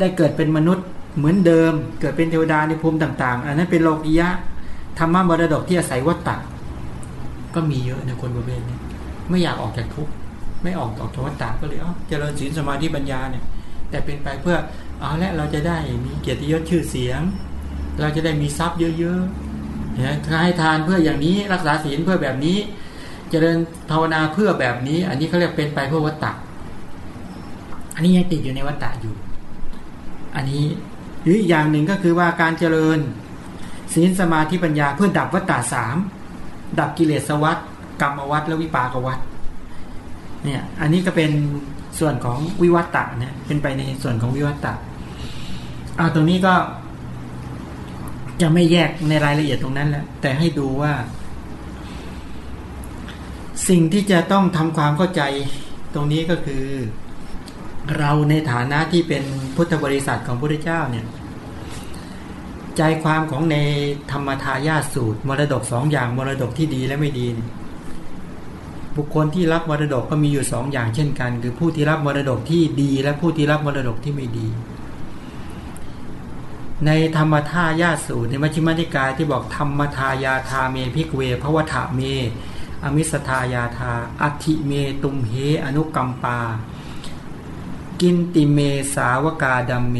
ได้เกิดเป็นมนุษย์เหมือนเดิม เกิดเป็นเทวดาในภูมิต่าง ๆ อันนั้นเป็นโลกิยะธรรมะมรดกที่อาศัยวัตตะก็มีเยอะในคนประเภทนี้ไม่อยากออกจากทุกข์ไม่ออกออกจากวัตตะก็เลยเอเจริญศีลสมาธิปัญญาเนี่ย แต่เป็นไปเพื่อเอาละเราจะได้มีเกียรติยศชื่อเสียง เราจะได้มีทรัพย์เยอะๆเนี่ยให้ทานเพื่ออย่างนี้รักษาศีลเพื่อแบบนี้ เจริญภาวนาเพื่อแบบนี้ อันนี้เขาเรียกเป็นไปเพื่อวัตตะอันนี้ยังติดอยู่ในวัตตะอยู่ อันนี้หรืออีกอย่างหนึ่งก็คือว่าการเจริญศีลสมาธิปัญญาเพื่อดับวัตตะสามดับกิเลสวัตกรรมวัตและวิปากวัตเนี่ยอันนี้ก็เป็นส่วนของวิวัตตะเนี่ยเป็นไปในส่วนของวิวัตตะเอาตรงนี้ก็ จะไม่แยกในรายละเอียดตรงนั้นแหละแต่ให้ดูว่า สิ่งที่จะต้องทำความเข้าใจตรงนี้ก็คือ เราในฐานะที่เป็นพุทธบริษัทของพระพุทธเจ้าเนี่ย ใจความของในธรรมทายาสูตร มรดกสองอย่างมรดกที่ดีและไม่ดี บุคคลที่รับมรดกก็มีอยู่สองอย่างเช่นกัน คือผู้ที่รับมรดกที่ดี และผู้ที่รับมรดกที่ไม่ดี ในธรรมทายาสูตรในมัชฌิมานิกายที่บอกธรรมทายาธาเมพิกเวพระวถาเม อมิสทายาธาอัติเมตุมเหอนุกรรมปา กินติเมสาวกาดัมเม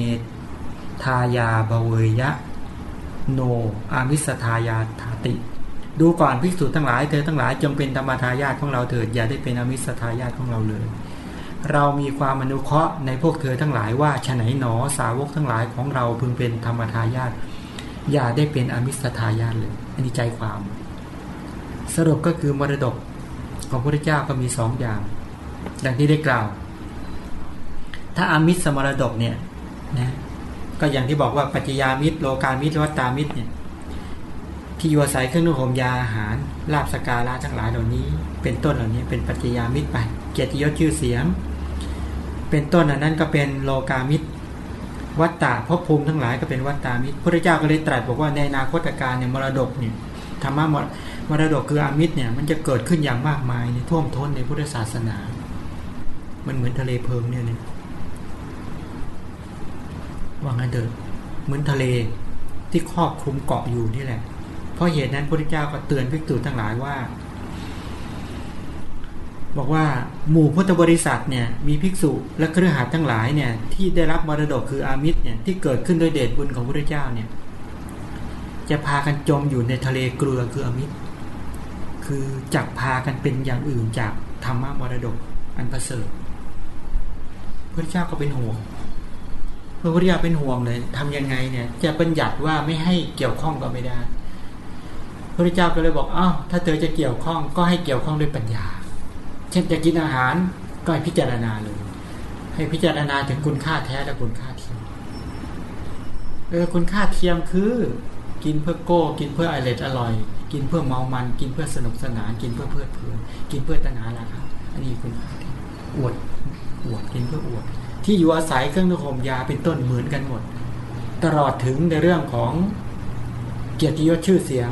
ทายาบเวยะ โนอามิสทายาธาติ ดูก่อนภิกษุทั้งหลายเธอทั้งหลายจงเป็นธรรมทายาทของเราเถิดอย่าได้เป็นอมิสทายาทของเราเลย เรามีความอนุเคราะห์ในพวกเธอทั้งหลายว่าฉไหนหนอสาวกทั้งหลายของเราพึงเป็นธรรมทายาทอย่าได้เป็นอมิสทายาทเลยอันนี้ใจความ สรุปก็คือมรดกของพระพุทธเจ้าก็มีสองอย่าง ดังที่ได้กล่าว ถ้าอามิสมรดกเนี่ยนะก็อย่างที่บอกว่าปัจจยามิตรโลกามิตรวัตตามิตรเนี่ยที่อยู่อาศัยเครื่องนุ่งห่มยาอาหารลาบสการะทั้งหลายเหล่านี้ เป็นต้นเหล่านี้เป็นปัจจยามิตรไป เกียรติยศชื่อเสียง เป็นต้นอันนั้นก็เป็นโลกามิตร วัตตาภพภูมิทั้งหลายก็เป็นวัตตามิตรพระเจ้าก็เลยตรัสบอกว่าในอนาคตการเนี่ยมรดกเนี่ยธรรมะมรดกคืออามิตรเนี่ยมันจะเกิดขึ้นอย่างมากมายในท่วมท้นในพุทธศาสนา มันเหมือนทะเลเพลิงเนี่ยนี่ว่างั้นเถิดเหมือนทะเลที่ครอบคลุมเกาะอยู่นี่แหละ เพราะเหตุนั้นพระเจ้าก็เตือนภิกษุทั้งหลายว่า บอกว่าหมู่พุทธบริษัทเนี่ยมีภิกษุและเครือข่ายทั้งหลายเนี่ยที่ได้รับมรดกคืออามิตรเนี่ยที่เกิดขึ้นโดยเดชบุญของพระเจ้าเนี่ยจะพากันจมอยู่ในทะเลเกลือคืออามิตร คือจักพากันเป็นอย่างอื่นจากธรรมะมรดกอันประเสริฐพระเจ้าก็เป็นห่วงพระพุทธเจ้าเป็นห่วงเลย ทํำยังไงเนี่ย จะบัญญัติว่าไม่ให้เกี่ยวข้องก็ไม่ได้พระพุทธเจ้าก็เลยบอกอ้าวถ้าเธอจะเกี่ยวข้องก็ให้เกี่ยวข้องด้วยปัญญา เช่นจะกินอาหารก็ให้พิจารณาเลย ให้พิจารณาถึงคุณค่าแท้และคุณค่าเทียมเออคุณค่าเทียมคือกินเพื่อโก้ กินเพื่ออร่อยอร่อย กินเพื่อเมามัน กินเพื่อสนุกสนาน กินเพื่อเพลิดเพลินกินเพื่อตัณหาราคะอันนี้คุณค่าอวดอวดกินเพื่ออวด ที่อยู่อาศัยเครื่องนุ่งห่มยาเป็นต้นเหมือนกันหมด ตลอดถึงในเรื่องของเกียรติยศชื่อเสียง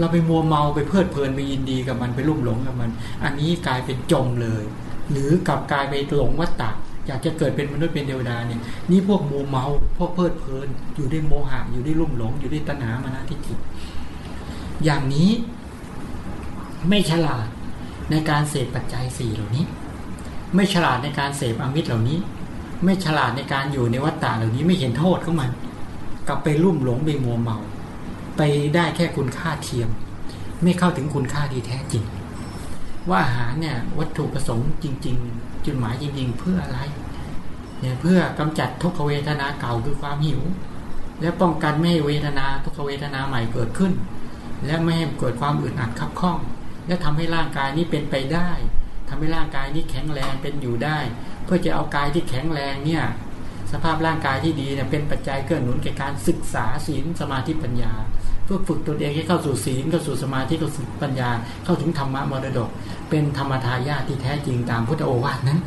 เราไปมัวเมาไปเพลิดเพลินไปยินดีกับมันไปรุ่มหลงกับมัน อันนี้กลายเป็นจมเลย หรือกลับกลายไปหลงวัฏฏะอยากจะเกิดเป็นมนุษย์เป็นเทวดาเนี่ยนี่พวกมัวเมาพวกเพลิดเพลิน อยู่ด้วยโมหะอยู่ด้วยรุ่มหลง อยู่ด้วยตัณหามานะทิฏฐิอย่างนี้ไม่ฉลาดในการเสพปัจจัยสี่เหล่านี้ ไม่ฉลาดในการเสพอมิตรเหล่านี้ ไม่ฉลาดในการอยู่ในวัฏฏะเหล่านี้ไม่เห็นโทษของมัน กลับไปลุ่มหลงไปมัวเมา ไปได้แค่คุณค่าเทียม ไม่เข้าถึงคุณค่าที่แท้จริง ว่าอาหารเนี่ยวัตถุประสงค์จริง ๆ จุดหมายจริง ๆ เพื่ออะไรเนี่ยเพื่อกำจัดทุกขเวทนาเก่าคือความหิว และป้องกันไม่ให้เวทนาทุกขเวทนาใหม่เกิดขึ้น และไม่ให้เกิดความอึดอัดขับข้อง และทำให้ร่างกายนี้เป็นไปได้ทำให้ร่างกายนี้แข็งแรงเป็นอยู่ได้ เพื่อจะเอากายที่แข็งแรงเนี่ยสภาพร่างกายที่ดีเนี่ยเป็นปัจจัยเกื้อหนุนแก่การศึกษาศีลสมาธิปัญญา พื่อฝึกตนเองให้เข้าสู่ศีลเข้าสู่สมาธิเข้าสู่ปัญญา เข้าถึงธรรมะมรดก เป็นธรรมทายาทที่แท้จริงตามพุทธโอวาทนั้น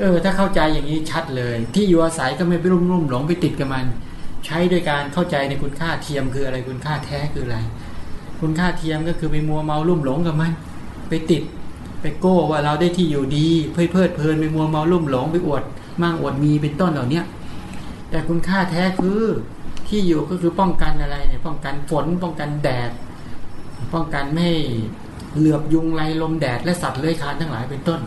เออ ถ้าเข้าใจอย่างนี้ชัดเลย ที่อยู่อาศัยก็ไม่ไปรุ่มรุ่มหลงไปติดกับมัน ใช้ด้วยการเข้าใจในคุณค่าเทียมคืออะไรคุณค่าแท้คืออะไร คุณค่าเทียมก็คือไปมัวเมาลุ่มหลงกับมัน ไปติด ไปโก้ว่าเราได้ที่อยู่ดีเพลิดเพลิดเพลินไปมัวเมาลุ่มหลงไปอวดมั่งอวดมีเป็นต้นเหล่าเนี้ยแต่คุณค่าแท้คือ ที่อยู่ก็คือป้องกันอะไรเนี่ย ป้องกันฝน ป้องกันแดด ป้องกันไม่เหลือบยุงไรลมแดดและสัตว์เลื้อยคลานทั้งหลายเป็นต้น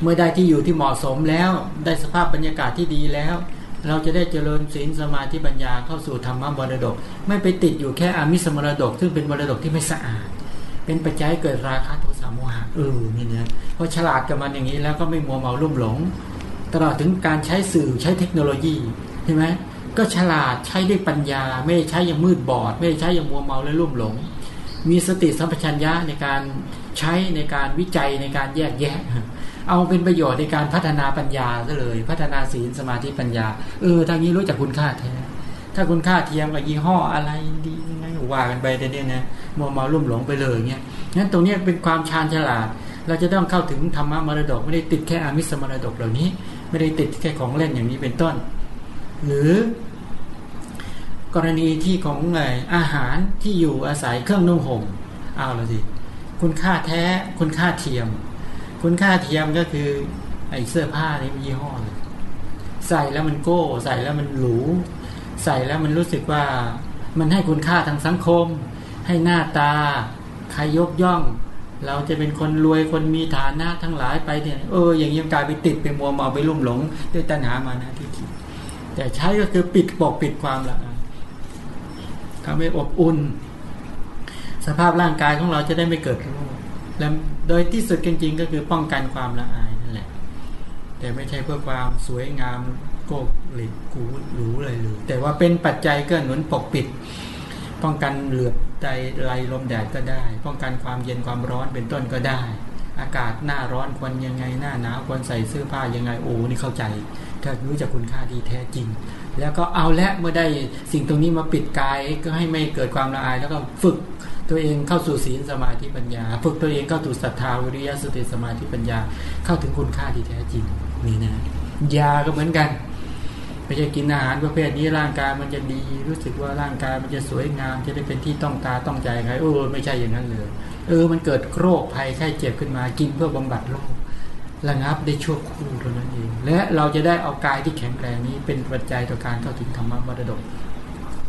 เมื่อได้ที่อยู่ที่เหมาะสมแล้ว ได้สภาพบรรยากาศที่ดีแล้ว เราจะได้เจริญศีลสมาธิปัญญาเข้าสู่ธรรมะมรดก ไม่ไปติดอยู่แค่อามิสมรดก ซึ่งเป็นมรดกที่ไม่สะอาด เป็นปัจจัยเกิดราคะโทสะโมหะเออนี่นะพอฉลาดกับมันอย่างนี้แล้วก็ไม่มัวเมาลุ่มหลง ตลอดถึงการใช้สื่อใช้เทคโนโลยีใช่ไหม ก็ฉลาดใช้ด้วยปัญญา ไม่ใช้อย่างมืดบอด ไม่ใช้อย่างมัวเมาและลุ่มหลง มีสติสัมปชัญญะในการใช้ในการวิจัยในการแยกแยะ เอาเป็นประโยชน์ในการพัฒนาปัญญาซะเลย พัฒนาศีลสมาธิปัญญาเออทางนี้รู้จักคุณค่าแท้ถ้าคุณค่าเทียมกับยี่ห้ออะไรดียังไงว่ากันไปแต่เนี่ยนะมัวเมาลุ่มหลงไปเลยเงี้ยงั้นตรงนี้เป็นความชาญฉลาด เราจะต้องเข้าถึงธรรมะมรดก ไม่ได้ติดแค่อามิสมรดกเหล่านี้ ไม่ได้ติดแค่ของเล่นอย่างนี้เป็นต้น หรือกรณีที่ของอาหารที่อยู่อาศัยเครื่องนุ่งห่มเอาละสิคุณค่าแท้คุณค่าเทียม คุณค่าเทียมก็คือไอ้เสื้อผ้านี่มียี่ห้อเลยใส่แล้วมันโก้ ใส่แล้วมันหรูใส่แล้วมันรู้สึกว่ามันให้คุณค่าทางสังคม ให้หน้าตาใครยกย่อง เราจะเป็นคนรวยคนมีฐานะทั้งหลายไปเนี่ยเอออย่างนี้กลายไปติดไปมัวเมาไปลุ่มหลงด้วยตัณหามานะที่คิด แต่ใช้ก็คือปิดปกปิดความละอายทำให้อบอุ่น สภาพร่างกายของเราจะได้ไม่เกิดโรคและโดยที่สุดจริงๆ ก็คือป้องกันความละอายนั่นแหละ แต่ไม่ใช่เพื่อความสวยงามโกกหลิกูหรูเลยหรือ แต่ว่าเป็นปัจจัยเกื้อหนุนปกปิด ป้องกันเหลือบใจไรลมแดดก็ได้ ป้องกันความเย็นความร้อนเป็นต้นก็ได้ อากาศหน้าร้อนควรยังไงหน้าหนาวควรใส่เสื้อผ้ายังไงโอ้นี่เข้าใจ ถ้ารู้จักคุณค่าที่แท้จริง แล้วก็เอาและเมื่อได้สิ่งตรงนี้มาปิดกายก็ให้ไม่เกิดความละอาย แล้วก็ฝึกตัวเองเข้าสู่ศีลสมาธิปัญญา ฝึกตัวเองเข้าสู่ศรัทธาวิริยะสติสมาธิปัญญา เข้าถึงคุณค่าที่แท้จริงนี่นะยาก็เหมือนกันไม่ใช่กินอาหารประเภทนี้ร่างกายมันจะดี รู้สึกว่าร่างกายมันจะสวยงาม จะได้เป็นที่ต้องตาต้องใจใครเออไม่ใช่อย่างนั้นเลยเออมันเกิดโรคภัยไข้เจ็บขึ้นมากินเพื่อบำบัดโรค ระงับได้ชั่วครู่เท่านั้นเอง และเราจะได้เอากายที่แข็งแรงนี้เป็นปัจจัยต่อการเข้าถึงธรรมะมรดก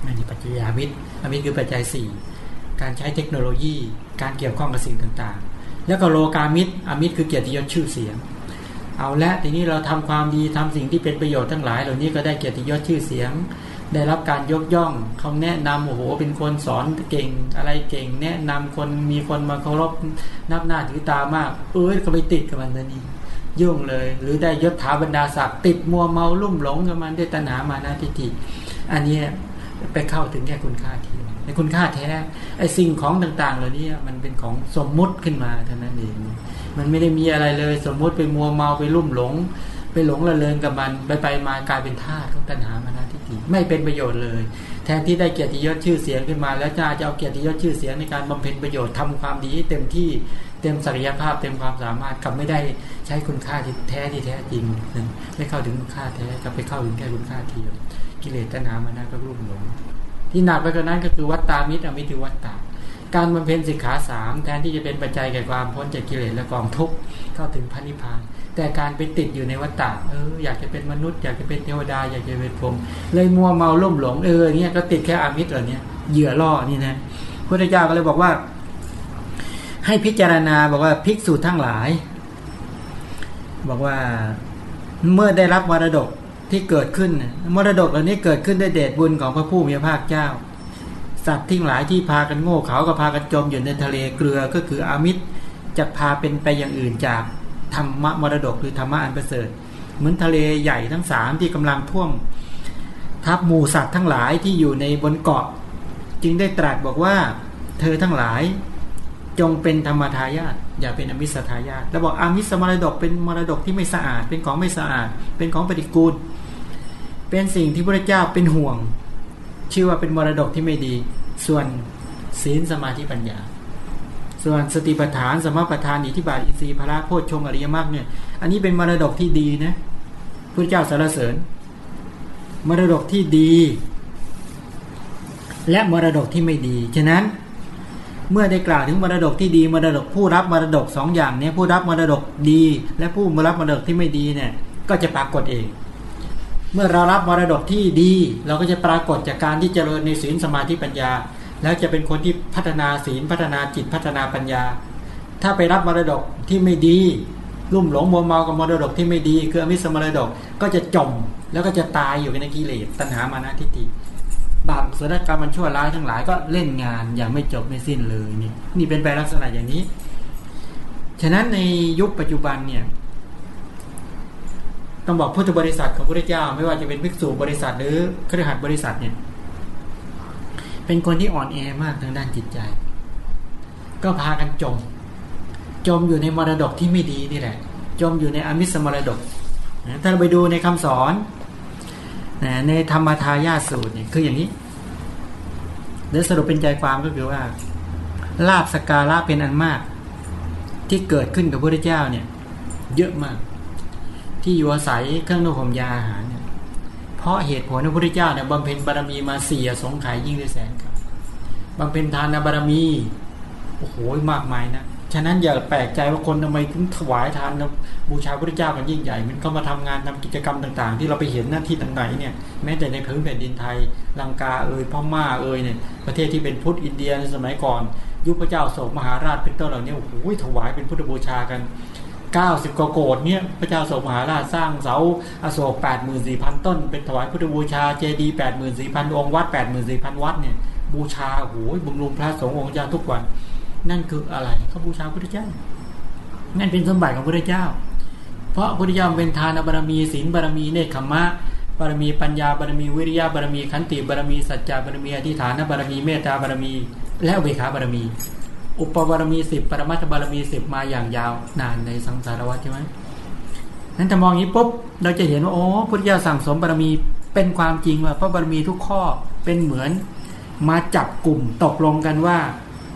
นั่นปัจจัยามิตรอมิตรคือปัจจัยสี่การใช้เทคโนโลยี การเกี่ยวข้องกับสิ่งต่างๆ แล้วก็โลกามิตรอมิตรคือเกียรติยศชื่อเสียง เอาละทีนี้เราทำความดีทำสิ่งที่เป็นประโยชน์ทั้งหลาย เหล่านี้ก็ได้เกียรติยศชื่อเสียง ได้รับการยกย่องเขาแนะนำโอ้โหเป็นคนสอนเก่งอะไรเก่ง แนะนำคนมีคนมาเคารพนับหน้าถือตามาก เอ้ยก็ไปติดกับมันนี่ ยุ่งเลย หรือได้ยศถาบรรดาศักดิ์ติดมัวเมาลุ่มหลงกับมันได้ตัณหามานาทิฏฐิอันนี้ไปเข้าถึงแค่คุณค่าเทียมในคุณค่าแท้ไอ้สิ่งของต่างๆ เหล่านี้มันเป็นของสมมุติขึ้นมาเท่านั้นเองมันไม่ได้มีอะไรเลย สมมุติไปมัวเมาไปลุ่มหลง ไปหลงละเลงกับมันไปไปมากลายเป็นธาตุของตัณหามานาทิฏฐิไม่เป็นประโยชน์เลย แทนที่ได้เกียรติยศชื่อเสียงขึ้นมา แล้วจะจะเอาเกียรติยศชื่อเสียงในการบำเพ็ญประโยชน์ทำความดีเต็มที่ เต็มศักยภาพเต็มความสามารถกับไม่ได้ใช้คุณค่าที่แท้ที่แท้จริงไม่เข้าถึงคุณค่าแท้กับไปเข้าถึงแค่คุณค่าเทียมกิเลสตัณหามานะก็รุ่มหลงที่หนักไปกว่านั้นก็คือวัตตามิตรอมิตรวัตตาการบำเพ็ญสิกขาสามแทนที่จะเป็นปัจจัยแก่ความพ้นจากกิเลสและกองทุกข์เข้าถึงพระนิพพาน แต่การไปติดอยู่ในวัฏฏะเอออยากจะเป็นมนุษย์อยากจะเป็นเทวดา อยากจะเป็นพรหมเลยมัวเมาลุ่มหลงเออเนี่ยก็ติดแค่อามิตรเหล่านี้เหยื่อล่อนี่นะพระเจ้าก็เลยบอกว่า ให้พิจารณาบอกว่าภิกษุทั้งหลาย บอกว่าเมื่อได้รับมรดกที่เกิดขึ้นมรดกเหล่านี้เกิดขึ้นด้วยเดชบุญของพระผู้มีพระภาคเจ้า สัตว์ทิ้งหลายที่พากันโง่เขาก็พากันจมอยู่ในทะเลเกลือก็คืออามิตรจะพาเป็นไปอย่างอื่นจากธรรมะมรดกหรือธรรมะอันประเสริฐ เหมือนทะเลใหญ่ทั้งสามที่กำลังท่วม ทับหมู่สัตว์ทั้งหลายที่อยู่ในบนเกาะ จึงได้ตรัสบอกว่า เธอทั้งหลาย จงเป็นธรรมทายาทอย่าเป็นอมิสทายาทแล้วบอกอามิสมรดกเป็นมรดกที่ไม่สะอาด เป็นของไม่สะอาด เป็นของปฏิกูล เป็นสิ่งที่พระเจ้าเป็นห่วง ชื่อว่าเป็นมรดกที่ไม่ดี ส่วนศีลสมาธิปัญญา ส่วนสติปัฏฐาน สมปัฏฐานอิทิบาทอินทรีย์พระโพชฌงอริยมรรคเนี่ย อันนี้เป็นมรดกที่ดีนะพระเจ้าสารเสริญ มรดกที่ดี และมรดกที่ไม่ดี ฉะนั้น เมื่อได้กล่าวถึงมรดกที่ดีมรดกผู้รับมรดกสองอย่างนี้ผู้รับมรดกดี และผู้มรับมรดกที่ไม่ดีเนี่ยก็จะปรากฏเอง เมื่อเรารับมรดกที่ดี เราก็จะปรากฏจากการที่เจริญในศีลสมาธิปัญญา แล้วจะเป็นคนที่พัฒนาศีลพัฒนาจิตพัฒนาปัญญา ถ้าไปรับมรดกที่ไม่ดี ลุ่มหลงมัวเมากับมรดกที่ไม่ดี คืออมิสมรดกก็จะจมแล้วก็จะตายอยู่ในกิเลสตัณหามานะทิฏฐิ บาปสารกรรมมันชั่วร้ายทั้งหลายก็เล่นงานอย่างไม่จบไม่สิ้นเลยนี่นี่เป็นไปลักษณะอย่างนี้ ฉะนั้นในยุคปัจจุบันเนี่ย ต้องบอกพุทธบริษัทของพระเจ้า ไม่ว่าจะเป็นภิกษุบริษัทหรือครหัสบริษัทเนี่ย เป็นคนที่อ่อนแอมากทางด้านจิตใจ ก็พากันจม จมอยู่ในมรดกที่ไม่ดีนี่แหละ จมอยู่ในอมิสมรดกถ้าเราไปดูในคำสอน ในธรรมทายาสูตรเนี่ยคืออย่างนี้เดี๋ยวสรุปเป็นใจความก็คือว่าลาบสการะเป็นอันมาก ที่เกิดขึ้นกับพระเจ้าเนี่ย เยอะมาก ที่อยู่อาศัยเครื่องนุ่งห่มยาอาหารเนี่ยเพราะเหตุผลพระพุทธเจ้าเนี่ยบำเพ็ญบารมีมาเสียสงไขยยิ่งด้วยแสนครับบำเพ็ญทานบารมีโอ้โหมากมายนะ ฉะนั้นอย่าแปลกใจว่าคนทำไมถึงถวายทานบูชาพระเจ้ากันยิ่งใหญ่ มันก็มาทำงานทำกิจกรรมต่าง ๆ ที่เราไปเห็นหน้าที่ต่างๆเนี่ยแม้แต่ในพื้นแผ่นดินไทยลังกาเอ่ยพม่าเอ่ยเนี่ยประเทศที่เป็นพุทธอินเดียในสมัยก่อน ยุคพระเจ้าโศกมหาราชเป็นต้นเหล่านี้โอ้โหถวายเป็นพุทธบูชากัน 90กว่าโกดเนี่ยพระเจ้าโศกมหาราชสร้างเสาอโศก84,000 ต้น เป็นถวายพุทธบูชาเจดีย์84,000 องค์วัด84,000 วัดเนี่ยบูชาโอ้โหบุญรุมพระสงฆ์องค์เจ้าทุกวัน นั่นคืออะไรเขาบูชาพระเจ้านั่นเป็นสมบัติของพระเจ้า เพราะพระเจ้าเป็นทานบารมีศีลบารมีเนคขมะบารมีปัญญาบารมีวิริยะบารมีขันติบารมีสัจจะบารมีอธิฐานบารมีเมตตาบารมี และเบขาบารมี อุปบารมีสิบปรมัตถบารมีสิบมาอย่างยาวนานในสังสารวัฏใช่ไหมนั้นถ้ามองอย่างนี้ปุ๊บเราจะเห็นว่าโอ้พุทธเจ้าสั่งสมบารมีเป็นความจริงว่าพระบารมีทุกข้อเป็นเหมือนมาจับกลุ่มตกลงกันว่า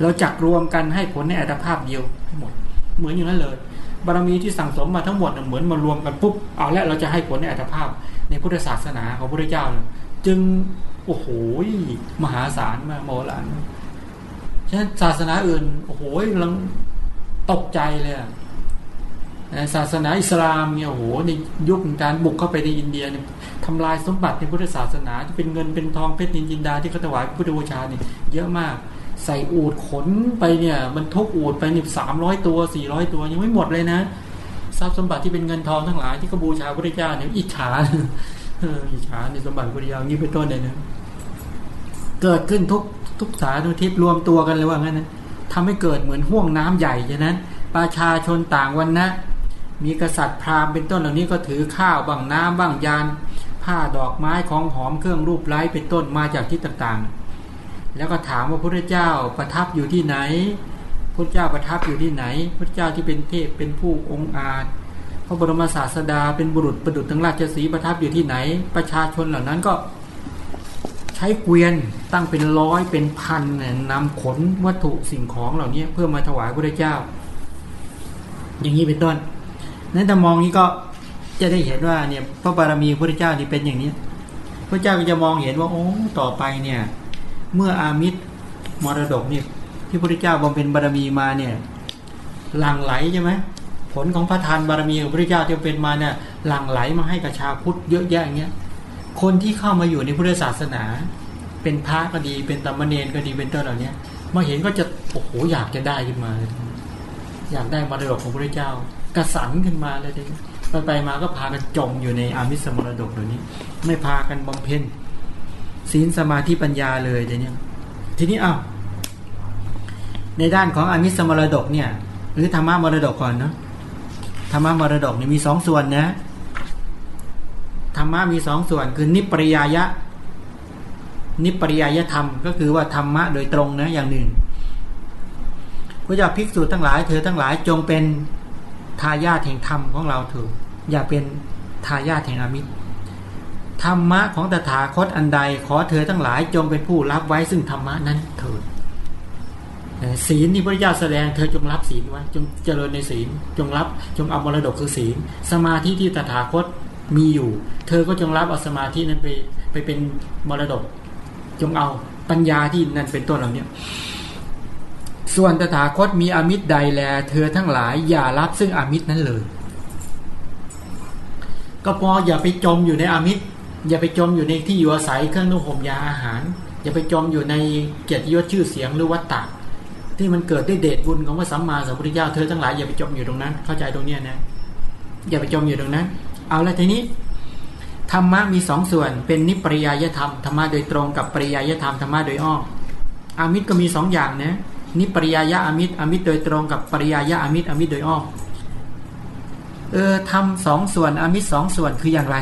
เราจักรวมกันให้ผลในอัตภาพเดียวทั้งหมด เหมือนอย่างนั้นเลยบารมีที่สั่งสมมาทั้งหมดเหมือนมารวมกันปุ๊บเอาล้วเราจะให้ผลในอัตภาพ ในพุทธศาสนาของพระเจ้า จึงโอ้โหมหาศาลมากโมลานฉะนั้นศาสนาอื่นโอ้โหลังตกใจเลยศาสนาอิสลามเนี่ยโอ้โหในยุคการบุกเข้าไปในอินเดียเนี่ยทำลายสมบัติในพุทธศาสนาที่เป็นเงินเป็นทองเพชรนินจินดาที่เขาถวายพุทธบูชาเนี่ยเยอะมาก ใส่อูดขนไปเนี่ย มันทุกอูดไปนี่สามร้อยตัวสี่ร้อยตัวยังไม่หมดเลยนะทรัพย์สมบัติที่เป็นเงินทองทั้งหลายที่เขาบูชาพระเจ้าเนี่ยอิจฉาอิจฉาในสมบัติพระเจ้านี้เป็นต้นเลยนะเกิดขึ้นทุกทุกสาธุทิศรวมตัวกันเลยว่างั้นนะทำให้เกิดเหมือนห่วงน้ำใหญ่ฉะนั้น ประชาชนต่างวันนะ มีกษัตริย์พราหมณ์เป็นต้นเหล่านี้ก็ถือข้าวบ้างน้ำบ้างยาน ผ้าดอกไม้ของหอมเครื่องรูปไร้เป็นต้นมาจากที่ต่างๆ แล้วก็ถามว่าพระเจ้าประทับอยู่ที่ไหนพระเจ้าประทับอยู่ที่ไหน พระเจ้าที่เป็นเทพเป็นผู้องค์อาจพระบรมศาสดาเป็นบุรุษประดุจทั้งราชสีประทับอยู่ที่ไหน ประชาชนเหล่านั้นก็ใช้เกวียนตั้งเป็นร้อยเป็นพันเนี่ยนำขนวัตถุสิ่งของเหล่านี้เพื่อมาถวายพระเจ้า อย่างนี้เป็นต้นนั้นแต่มองนี้ก็จะได้เห็นว่าเนี่ยพระบารมีพระเจ้านี่เป็นอย่างนี้ พระเจ้าก็จะมองเห็นว่าโอ้ต่อไปเนี่ย เมื่ออามิตรมรดกเนี่ยที่พระเจ้าบำเพ็ญบารมีมาเนี่ยหลั่งไหลใช่ไหมผลของพระทานบารมีของพระเจ้าที่เป็นมาเนี่ยหลั่งไหลมาให้กับชาวพุทธเยอะแยะอย่างเงี้ยคนที่เข้ามาอยู่ในพุทธศาสนา เป็นพระก็ดีเป็นตมเนนก็ดีเป็นต้นเหล่านี้มาเห็นก็จะโอ้โหอยากจะได้ขึ้นมา อยากได้มรดกของพระเจ้ากระสันขึ้นมาเลยไปไปมาก็พากันจมอยู่ในอามิสมรดกเหล่านี้ ไม่พากันบำเพ็ญ ศีลสมาธิปัญญาเลยเดี๋ยวนี้ทีนี้เอ้าในด้านของอมิสมรดกเนี่ย หรือธรรมะมรดกก่อนเนาะธรรมะมรดกเนี่ยมีสองส่วนนะธรรมะมีสองส่วนคือนิปริยายะ นิปริยายธรรม ก็คือว่าธรรมะโดยตรงนะอย่างหนึ่งพระเจ้าภิกษุทั้งหลายเธอทั้งหลายจงเป็นทายาทแห่งธรรมของเราเถิดอย่าเป็นทายาทแห่งอมิตร ธรรมะของตถาคตอันใด ขอเธอทั้งหลายจงเป็นผู้รับไว้ซึ่งธรรมะนั้นเถิดศีลที่พระเจ้าแสดงเธอจงรับศีลไว้จงเจริญในศีล จงรับจงเอามรดกคือศีล สมาธิที่ตถาคตมีอยู่ เธอก็จงรับเอาสมาธินั้นไปไปเป็นมรดก จงเอาปัญญาที่นั่นเป็นต้นเหล่านี้ส่วนตถาคตมีอมิตรใดแล เธอทั้งหลายอย่ารับซึ่งอมิตรนั้นเลย ก็พออย่าไปจมอยู่ในอมิตร อย่าไปจมอยู่ในที่อยู่อาศัยเครื่องนุ่งห่มยาอาหาร อย่าไปจมอยู่ในเกียรติยศชื่อเสียงหรือวัตตะที่มันเกิดได้เดชบุญของพระสัมมาสัมพุทธเจ้าเธอทั้งหลายอย่าไปจมอยู่ตรงนั้น เข้าใจตรงเนี้นะ อย่าไปจมอยู่ตรงนั้น เอาละทีนี้ธรรมะมีสองส่วน เป็นนิปริยายธรรมธรรมะโดยตรงกับปริยายธรรมธรรมะโดยอ้อมอามิตรก็มีสองอย่างนะนิปริยายะอามิตรอามิตรโดยตรงกับปริยายะอามิตรอามิตรโดยอ้อมเออทำสองส่วนอามิตรสองส่วนคืออย่างไร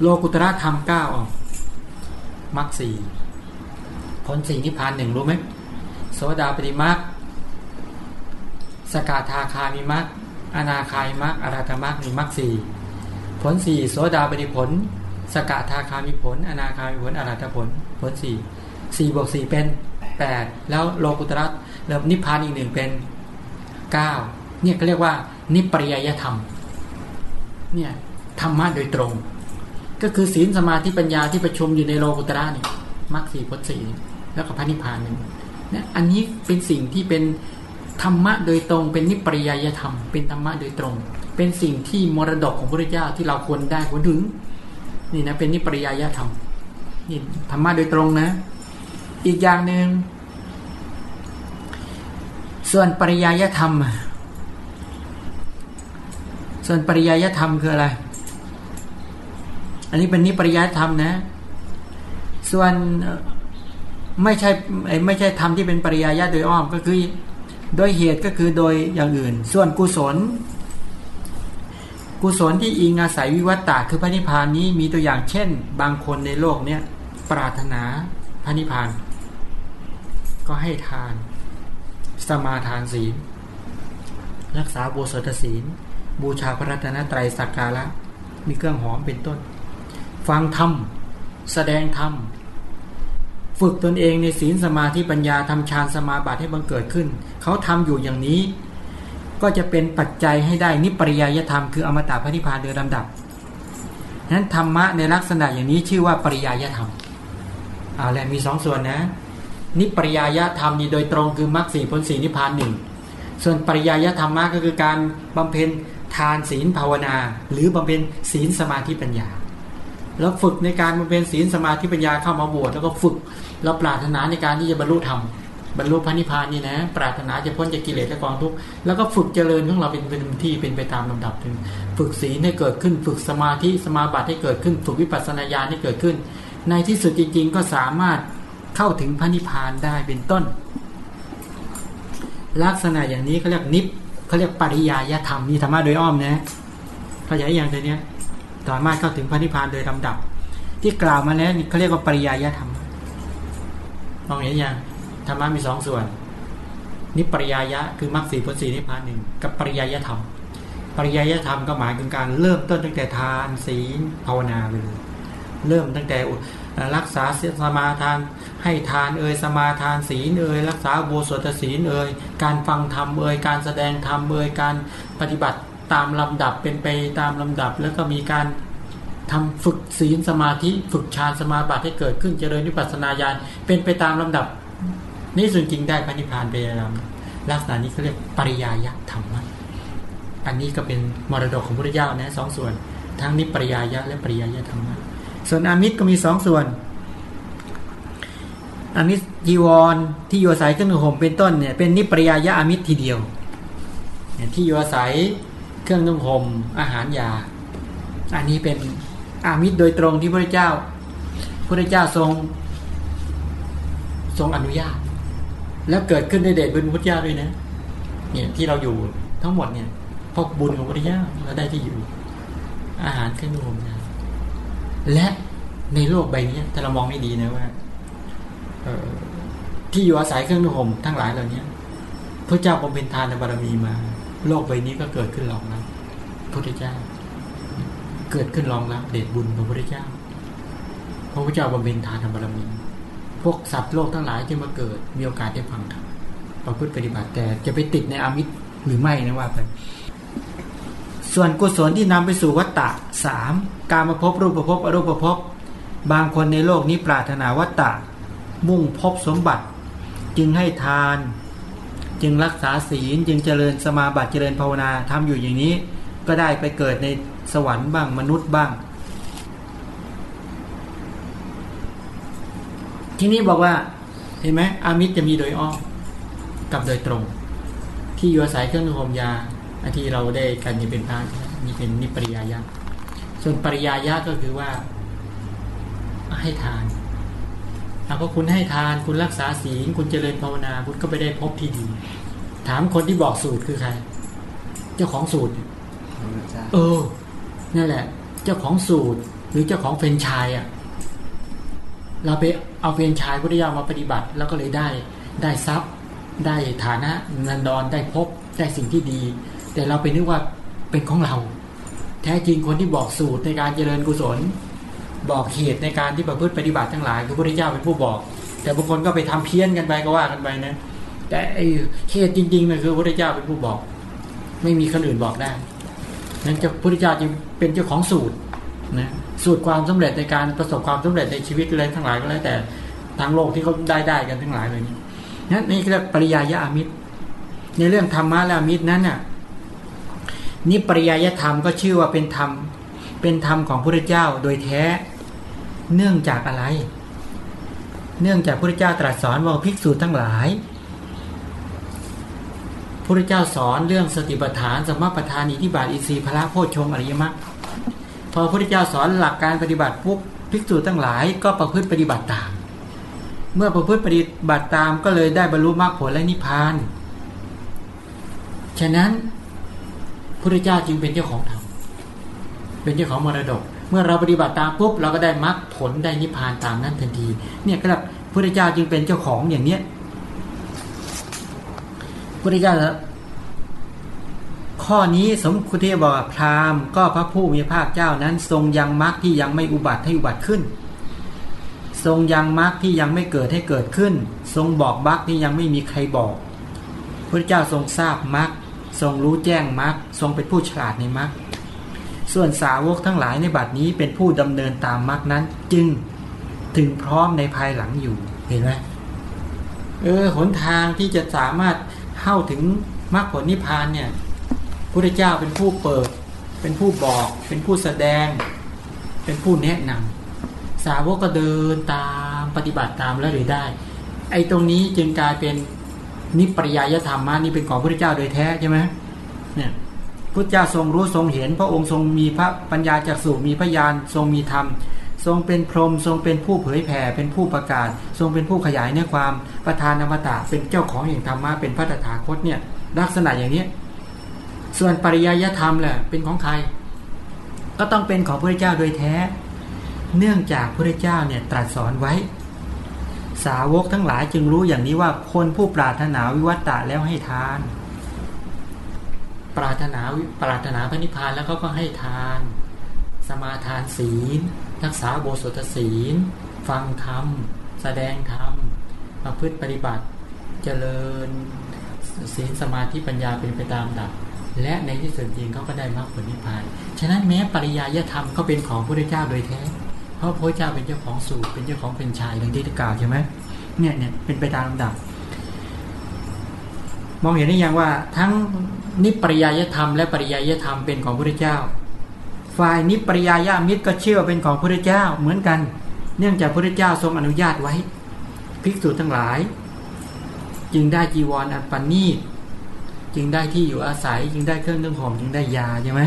โลกุตระธรรมเก้าออกมรรคสี่ผลสี่นิพพานหนึ่งรู้ไหมโสดาปฏิมรรคสกาธาคามีมรรคอนาคายมรรคอรัตมรรคมีมรรคสี่ผลสี่โสดาปฏิผล สกทาคามีผล อนาคามีผลอรัตผล ผลสี่สี่บวกสี่เป็นแปดแล้วโลกุตระแล้วนิพพานอีกหนึ่งเป็นเก้าเนี่ยก็เรียกว่า นิปริยธรรมเนี่ยธรรมะโดยตรง ก็คือศีลสมาธิปัญญาที่ประชุมอยู่ในโลกุตระนี่มรรคสี่ผลสี่แล้วก็พระนิพพานหนึ่งเนี่ยอันนี้เป็นสิ่งที่เป็นธรรมะโดยตรงเป็นนิปริยยธรรม เป็นธรรมะโดยตรง เป็นสิ่งที่มรดกของพระเจ้าที่เราควรได้ควรถึงนี่นะเป็นนิปริยยธรรมนี่ธรรมะโดยตรงนะ อีกอย่างหนึ่งส่วนปริยายธรรม ส่วนปริยายธรรมคืออะไร นนี้เป็นนิปริยายธรรมนะ ส่วนไม่ใช่ไม่ใช่ธรรมที่เป็นปริยายะโดยอ้อมก็คือโดยเหตุก็คือโดยอย่างอื่น ส่วนกุศล กุศลที่อิงอาศัยวิวัตตาคือพระนิพพานนี้มีตัวอย่างเช่น บางคนในโลกเนี้ยปรารถนาพระนิพพาน ก็ให้ทาน สมาทานศีล รักษาโบสถศีล บูชาพระรัตนตรัยสักการะมีเครื่องหอมเป็นต้น ฟังธรรม แสดงธรรม ฝึกตนเองในศีลสมาธิปัญญาทำฌานสมาบัติให้บังเกิดขึ้น เขาทำอยู่อย่างนี้ ก็จะเป็นปัจจัยให้ได้นิปริยยธรรมคืออมตะพระนิพพานโดยลำดับนั้นธรรมะในลักษณะอย่างนี้ชื่อว่าปริยยธรรมเอาแหละมีสองส่วนนะ นิปริยายธรรมนี่โดยตรงคือมรรคสี่ผลสี่นิพพานหนึ่งส่วนปริยายธรรมะก็คือการบำเพ็ญทานศีลภาวนา หรือบำเพ็ญศีลสมาธิปัญญา แล้วฝึกในการบำเพ็ญศีลสมาธิปัญญาเข้ามาบวชแล้วก็ฝึกเราปรารถนาในการที่จะบรรลุธรรมบรรลุพระนิพพานนี่นะ ปรารถนาจะพ้นจากกิเลสและกองทุกข์แล้วก็ฝึกเจริญของเราเป็นเป็นที่เป็นไปตามลำดับถึง ฝึกศีลให้เกิดขึ้น ฝึกสมาธิสมาบัติให้เกิดขึ้น ฝึกวิปัสสนาญาณให้เกิดขึ้น ในที่สุดจริง ๆ ก็สามารถเข้าถึงพระนิพพานได้เป็นต้น ลักษณะอย่างนี้เขาเรียกนิพเขาเรียกปริยายธรรมนี่ธรรมะโดยอ้อมนะเข้าใจอย่างตัวเนี้ย สามารถเข้าถึงพระนิพพานโดยลำดับ ที่กล่าวมาแล้วนี่เขาเรียกว่าปริยายธรรมมองเห็นยังธรรมะมีสองส่วนนิปริยายะคือมรรคสีผลสีนิพพานหนึ่งกับปริยายธรรม ปริยายธรรมก็หมายถึงการเริ่มต้นตั้งแต่ทานศีลภาวนาไปเลยเริ่มตั้งแต่รักษาสมาทาน ให้ทานเอ่ยสมาทานศีลเอ่ยรักษาโบสถศีลเอ่ยการฟังธรรมเอ่ยการแสดงธรรมเอ่ยการปฏิบัติ ตามลำดับเป็นไปตามลำดับ แล้วก็มีการทำฝึกศีลสมาธิฝึกฌานสมาบัติให้เกิดขึ้นเจริญวิปัสสนาญาณเป็นไปตามลำดับ นี่ส่วนจริงได้พระนิพพานไปแล้วลักษณะนี้เขาเรียกปริยายธรรมะอันนี้ก็เป็นมรดกของพระเจ้านะสองส่วน ทั้งนิปริยายะและปริยายธรรมะส่วนอามิตรก็มีสองส่วนอามิตรจีวรที่อยู่อาศัยเครื่องห่มเป็นต้นเนี่ยเป็นนิปริยายะอามิตรทีเดียวที่อยู่อาศัย เครื่องนุ่งห่มอาหารยา อันนี้เป็นอามิตรโดยตรงที่พระเจ้าพระเจ้าทรง ทรงอนุญาต แล้วเกิดขึ้นในเดชบุญพระเจ้าด้วยนะเนี่ยที่เราอยู่ทั้งหมดเนี่ยพกบุญของพระเจ้าเราได้ที่อยู่ อาหารเครื่องนุ่งห่มยาและในโลกใบนี้ถ้าเรามองไม่ดีนะว่าที่อยู่อาศัยเครื่องนุ่งห่มทั้งหลายเหล่านี้พระเจ้าบำเพ็ญทานบารมีมา โลกใบนี้ก็เกิดขึ้นรองรับพระพุทธเจ้า เกิดขึ้นรองรับเดชบุญของพระพุทธเจ้า พระพุทธเจ้าบำเพ็ญทานบารมี พวกสัตว์โลกทั้งหลายที่มาเกิดมีโอกาสได้ฟังธรรมประพฤติปฏิบัติแต่จะไปติดในอมิตรหรือไม่นะว่าไปส่วนกุศลที่นำไปสู่วัตตะสามการมาพบรูปประพบอรูปประพบบางคนในโลกนี้ปรารถนาวัตตะมุ่งพบสมบัติ จึงให้ทาน จึงรักษาศีลจึงเจริญสมาบัติเจริญภาวนาทำอยู่อย่างนี้ ก็ได้ไปเกิดในสวรรค์บ้างมนุษย์บ้าง ที่นี้บอกว่าเห็นไหมอามิตรจะมีโดยอ้อมกับโดยตรง ที่อยู่อาศัยเครื่องห่มยาอันที่เราได้กันนี่เป็นพระนี่เป็นนิปริยายะส่วนปริยายะก็คือว่าให้ทาน หากว่าคุณให้ทานคุณรักษาศีลคุณเจริญภาวนา คุณก็ไปได้ภพที่ดี ถามคนที่บอกสูตรคือใคร เจ้าของสูตร เออ นั่นแหละ เจ้าของสูตร หรือเจ้าของเฟรนชายอะ เราไปเอาเฟรนชายพุทธเจ้ามาปฏิบัติ แล้วก็เลยได้ ได้ทรัพย์ ได้ฐานะนันดรได้พบได้สิ่งที่ดี แต่เราไปนึกว่าเป็นของเรา แท้จริงคนที่บอกสูตรในการเจริญกุศล บอกเหตุในการที่ประพฤติปฏิบัติทั้งหลาย คือพระพุทธเจ้าเป็นผู้บอก แต่บางคนก็ไปทำเพี้ยนกันไปก็ว่ากันไปนะแต่ไอ้เหตุจริงๆมันคือพระพุทธเจ้าเป็นผู้บอก ไม่มีคนอื่นบอกได้นั้นจะพระพุทธเจ้าจึงเป็นเจ้าของสูตรนะสูตรความสำเร็จในการประสบความสำเร็จในชีวิตอะไรทั้งหลายก็แล้วแต่ทางโลกที่เขาได้ได้กันทั้งหลายเลยนี่นั่นนี่เรียกปริยายะอามิตร ในเรื่องธรรมะและอามิตรนั้นน่ะนี่ปริยายธรรมก็ชื่อว่าเป็นธรรม เป็นธรรมของพระเจ้าโดยแท้ เนื่องจากอะไร เนื่องจากพระเจ้าตรัสสอนว่าภิกษุทั้งหลายพระเจ้าสอนเรื่องสติปัฏฐานสมปัฏฐานอิทิบาทอิสีพระโพชฌงอริยมรรคพอพระเจ้าสอนหลักการปฏิบัติปุ๊บภิกษุทั้งหลายก็ประพฤติปฏิบัติตาม เมื่อประพฤติปฏิบัติตามก็เลยได้บรรลุมรรคผลและนิพพาน ฉะนั้นพระเจ้าจึงเป็นเจ้าของธรรม เป็นเจ้าของมรดก เมื่อเราปฏิบัติตามปุ๊บเราก็ได้มรรคผลได้นิพพานตามนั้นทันที เนี่ยก็แบบพระเจ้าจึงเป็นเจ้าของอย่างเนี้ยพระเจ้าข้อนี้สมคุณที่บอกพราหมณ์ก็พระผู้มีภาคเจ้านั้น ทรงยังมรรคที่ยังไม่อุบัติให้อุบัติขึ้น ทรงยังมรรคที่ยังไม่เกิดให้เกิดขึ้น ทรงบอกมรรคที่ยังไม่มีใครบอกพระเจ้าทรงทราบมรรคทรงรู้แจ้งมรรคทรงเป็นผู้ฉลาดในมรรค ส่วนสาวกทั้งหลายในบัดนี้เป็นผู้ดำเนินตามมรรคนั้น จึงถึงพร้อมในภายหลังอยู่เห็นไหมเออหนทางที่จะสามารถเข้าถึงมรรคผลนิพพานเนี่ยพระเจ้าเป็นผู้เปิด เป็นผู้บอก เป็นผู้แสดง เป็นผู้แนะนำสาวกก็เดินตามปฏิบัติตามแล้วหรือได้ ไอ้ตรงนี้จึงกลายเป็นนิปริยายธรรมมานี่เป็นของพระเจ้าโดยแท้ใช่ไหมเนี่ย พระเจ้าทรงรู้ทรงเห็น พระองค์ทรงมีพระปัญญาจากสู่มีพระญาณทรงมีธรรม ทรงเป็นพรหมทรงเป็นผู้เผยแผ่เป็นผู้ประกาศ ทรงเป็นผู้ขยายเนื้อความประธานอมตะเป็นเจ้าของแห่งธรรมะเป็นพระตถาคตเนี่ยลักษณะอย่างนี้ ส่วนปริยายธรรมแหละเป็นของใคร ก็ต้องเป็นของพระเจ้าโดยแท้ เนื่องจากพระเจ้าเนี่ยตรัสสอนไว้ สาวกทั้งหลายจึงรู้อย่างนี้ว่าคนผู้ปรารถนาวิวัตตะแล้วให้ทาน ปรารถนาปรารถนาพระนิพพานแล้วเขาก็ให้ทาน สมาทานศีลรักษาโบสถศีล ฟังธรรม แสดงธรรมประพฤติปฏิบัติเจริญศีลสมาธิปัญญาเป็นไปตามดับและในที่สุดจริงเขาก็ได้มรรคผลนิพพาน ฉะนั้นแม้ปริยายธรรมก็เป็นของพระเจ้าโดยแท้ เพราะพระเจ้าเป็นเจ้าของสูตรเป็นเจ้าของเป็นชายดังที่ได้กล่าวใช่ไหมเนี่ยเนี่ยเป็นไปตามลำดับ มองเห็นได้ยังว่าทั้งนิปริยายธรรมและปริยายธรรมเป็นของพระเจ้า ฝ่ายนิปริยายามิตรก็เชื่อเป็นของพระเจ้าเหมือนกัน เนื่องจากพระเจ้าทรงอนุญาตไว้ ภิกษุทั้งหลาย จึงได้จีวรอันปณีตจึงได้ที่อยู่อาศัย จึงได้เครื่องนึ่งห่มจึงได้ยาใช่ไหม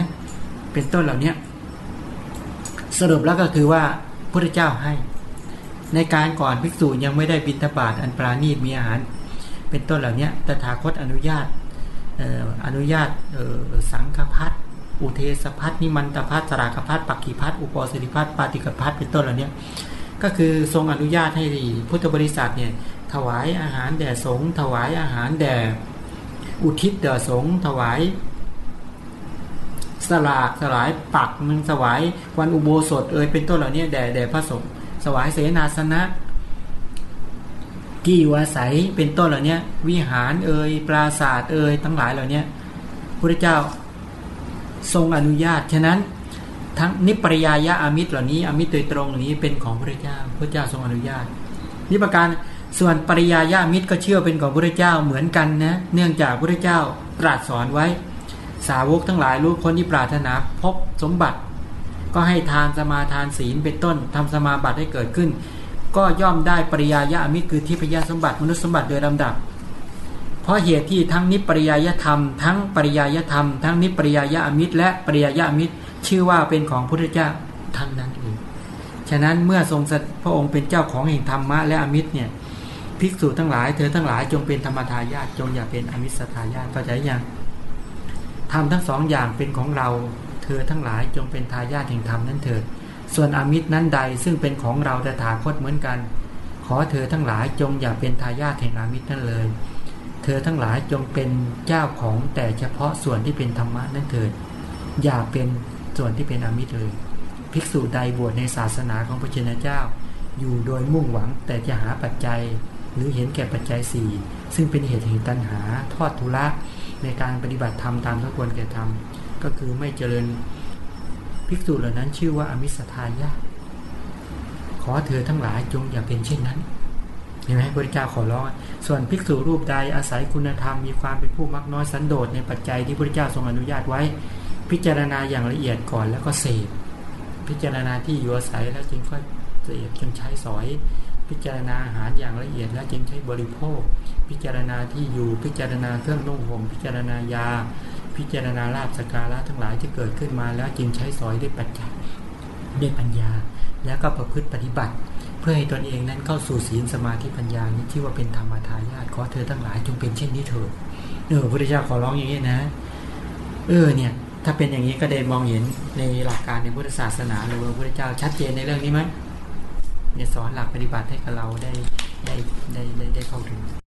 เป็นต้นเหล่านี้สรุปแล้วก็คือว่าพระเจ้าให้ ในการก่อนภิกษุยังไม่ได้บิณฑบาตอันปราณีตมีอาหาร เป็นต้นเหล่านี้ตถาคตอนุญาตอนุญาตสังฆพัฒอุเทสพัฒนิมันตพัฒสรากพัฒปักขีพัฒอุปสริพัฒปาติกพัฒเป็นต้นเหล่านี้ก็คือทรงอนุญาตให้พุทธบริษัทเนี่ยถวายอาหารแด่สงฆ์ถวายอาหารแด่อุทิศเดอสงฆ์ถวายสลากสลายปักมึงสวายวันอุโบสถเอ่ยเป็นต้นเหล่านี้แด่แด่พระสงฆ์สวายเสนาสนะ ที่อยู่อาศัยเป็นต้นเหล่านี้วิหารเอ่ยปราศาสตร์เอ่ยทั้งหลายเหล่านี้พระเจ้าทรงอนุญาต ฉะนั้นทั้งนิปริยายะอามิตรเหล่านี้อามิตรโดยตรงเหล่านี้เป็นของพระเจ้าพระเจ้าทรงอนุญาตนิประการส่วนปริยายามิตรก็เชื่อเป็นของพระเจ้าเหมือนกันนะเนื่องจากพระเจ้าตรัสสอนไว้ สาวกทั้งหลายรู้คนที่ปรารถนาพบสมบัติ ก็ให้ทานสมาทานศีลเป็นต้นทำสมาบัติให้เกิดขึ้น ก็ย่อมได้ปริยายามิตรคือทิพยสมบัติมนุษยสมบัติโดยลำดับ เพราะเหตุที่ทั้งนิปริยายธรรม ทั้งปริยายธรรม ทั้งนิปริยายามิตร และปริยายามิตร ชื่อว่าเป็นของพระเจ้าทั้งนั้นเองฉะนั้นเมื่อทรงพระองค์เป็นเจ้าของแห่งธรรมะและอมิตรเนี่ยภิกษุทั้งหลายเธอทั้งหลายจงเป็นธรรมทายาทจงอย่าเป็นอมิสทายาทเข้าใจยังทำทั้งสองอย่างเป็นของเรา เธอทั้งหลายจงเป็นทายาทแห่งธรรมนั้นเถิด ส่วนอมิตรนั้นใดซึ่งเป็นของเราแต่ถาคตเหมือนกัน ขอเธอทั้งหลายจงอย่าเป็นทายาทแห่งอมิตรนั่นเลย เธอทั้งหลายจงเป็นเจ้าของแต่เฉพาะส่วนที่เป็นธรรมะนั่นเถิด อย่าเป็นส่วนที่เป็นอมิตรเลย ภิกษุใดบวชในศาสนาของพระเจ้าเจ้า อยู่โดยมุ่งหวังแต่จะหาปัจจัย หรือเห็นแก่ปัจจัยสี่ซึ่งเป็นเหตุแห่งตัณหาทอดทุระในการปฏิบัติธรรมตามสมควรแก่ธรรมก็คือไม่เจริญ ภิกษุเหล่านั้นชื่อว่าอมิสทายาขอเธอทั้งหลายจงอย่าเป็นเช่นนั้นเห็นไหมพระเจ้าขอร้อง ส่วนภิกษุรูปใดอาศัยคุณธรรมมีความเป็นผู้มักน้อยสันโดษในปัจจัยที่พระเจ้าทรงอนุญาตไว้ พิจารณาอย่างละเอียดก่อนแล้วก็เสพพิจารณาที่อยู่อาศัยแล้วจึงค่อยเสพจึงใช้สอย พิจารณาอาหารอย่างละเอียดแล้วจึงใช้บริโภค พิจารณาที่อยู่พิจารณาเครื่องนุ่งห่มพิจารณายา พิจารณาลาบสการะทั้งหลายที่เกิดขึ้นมาแล้วจึงใช้สอยด้วยปัญญาด้วยปัญญา แล้วก็ประพฤติปฏิบัติ เพื่อให้ตนเองนั้นเข้าสู่ศีลสมาธิปัญญานี้ที่ว่าเป็นธรรมทายาทขอเธอทั้งหลายจงเป็นเช่นนี้เถิดเออพระเจ้าขอร้องอย่างนี้นะ เออเนี่ย ถ้าเป็นอย่างนี้ก็ได้มองเห็นในหลักการในพุทธศาสนาหรือว่าพระเจ้าชัดเจนในเรื่องนี้ไหมเนี่ยสอนหลักปฏิบัติให้กับเราได้ได้ได้ได้เข้าถึง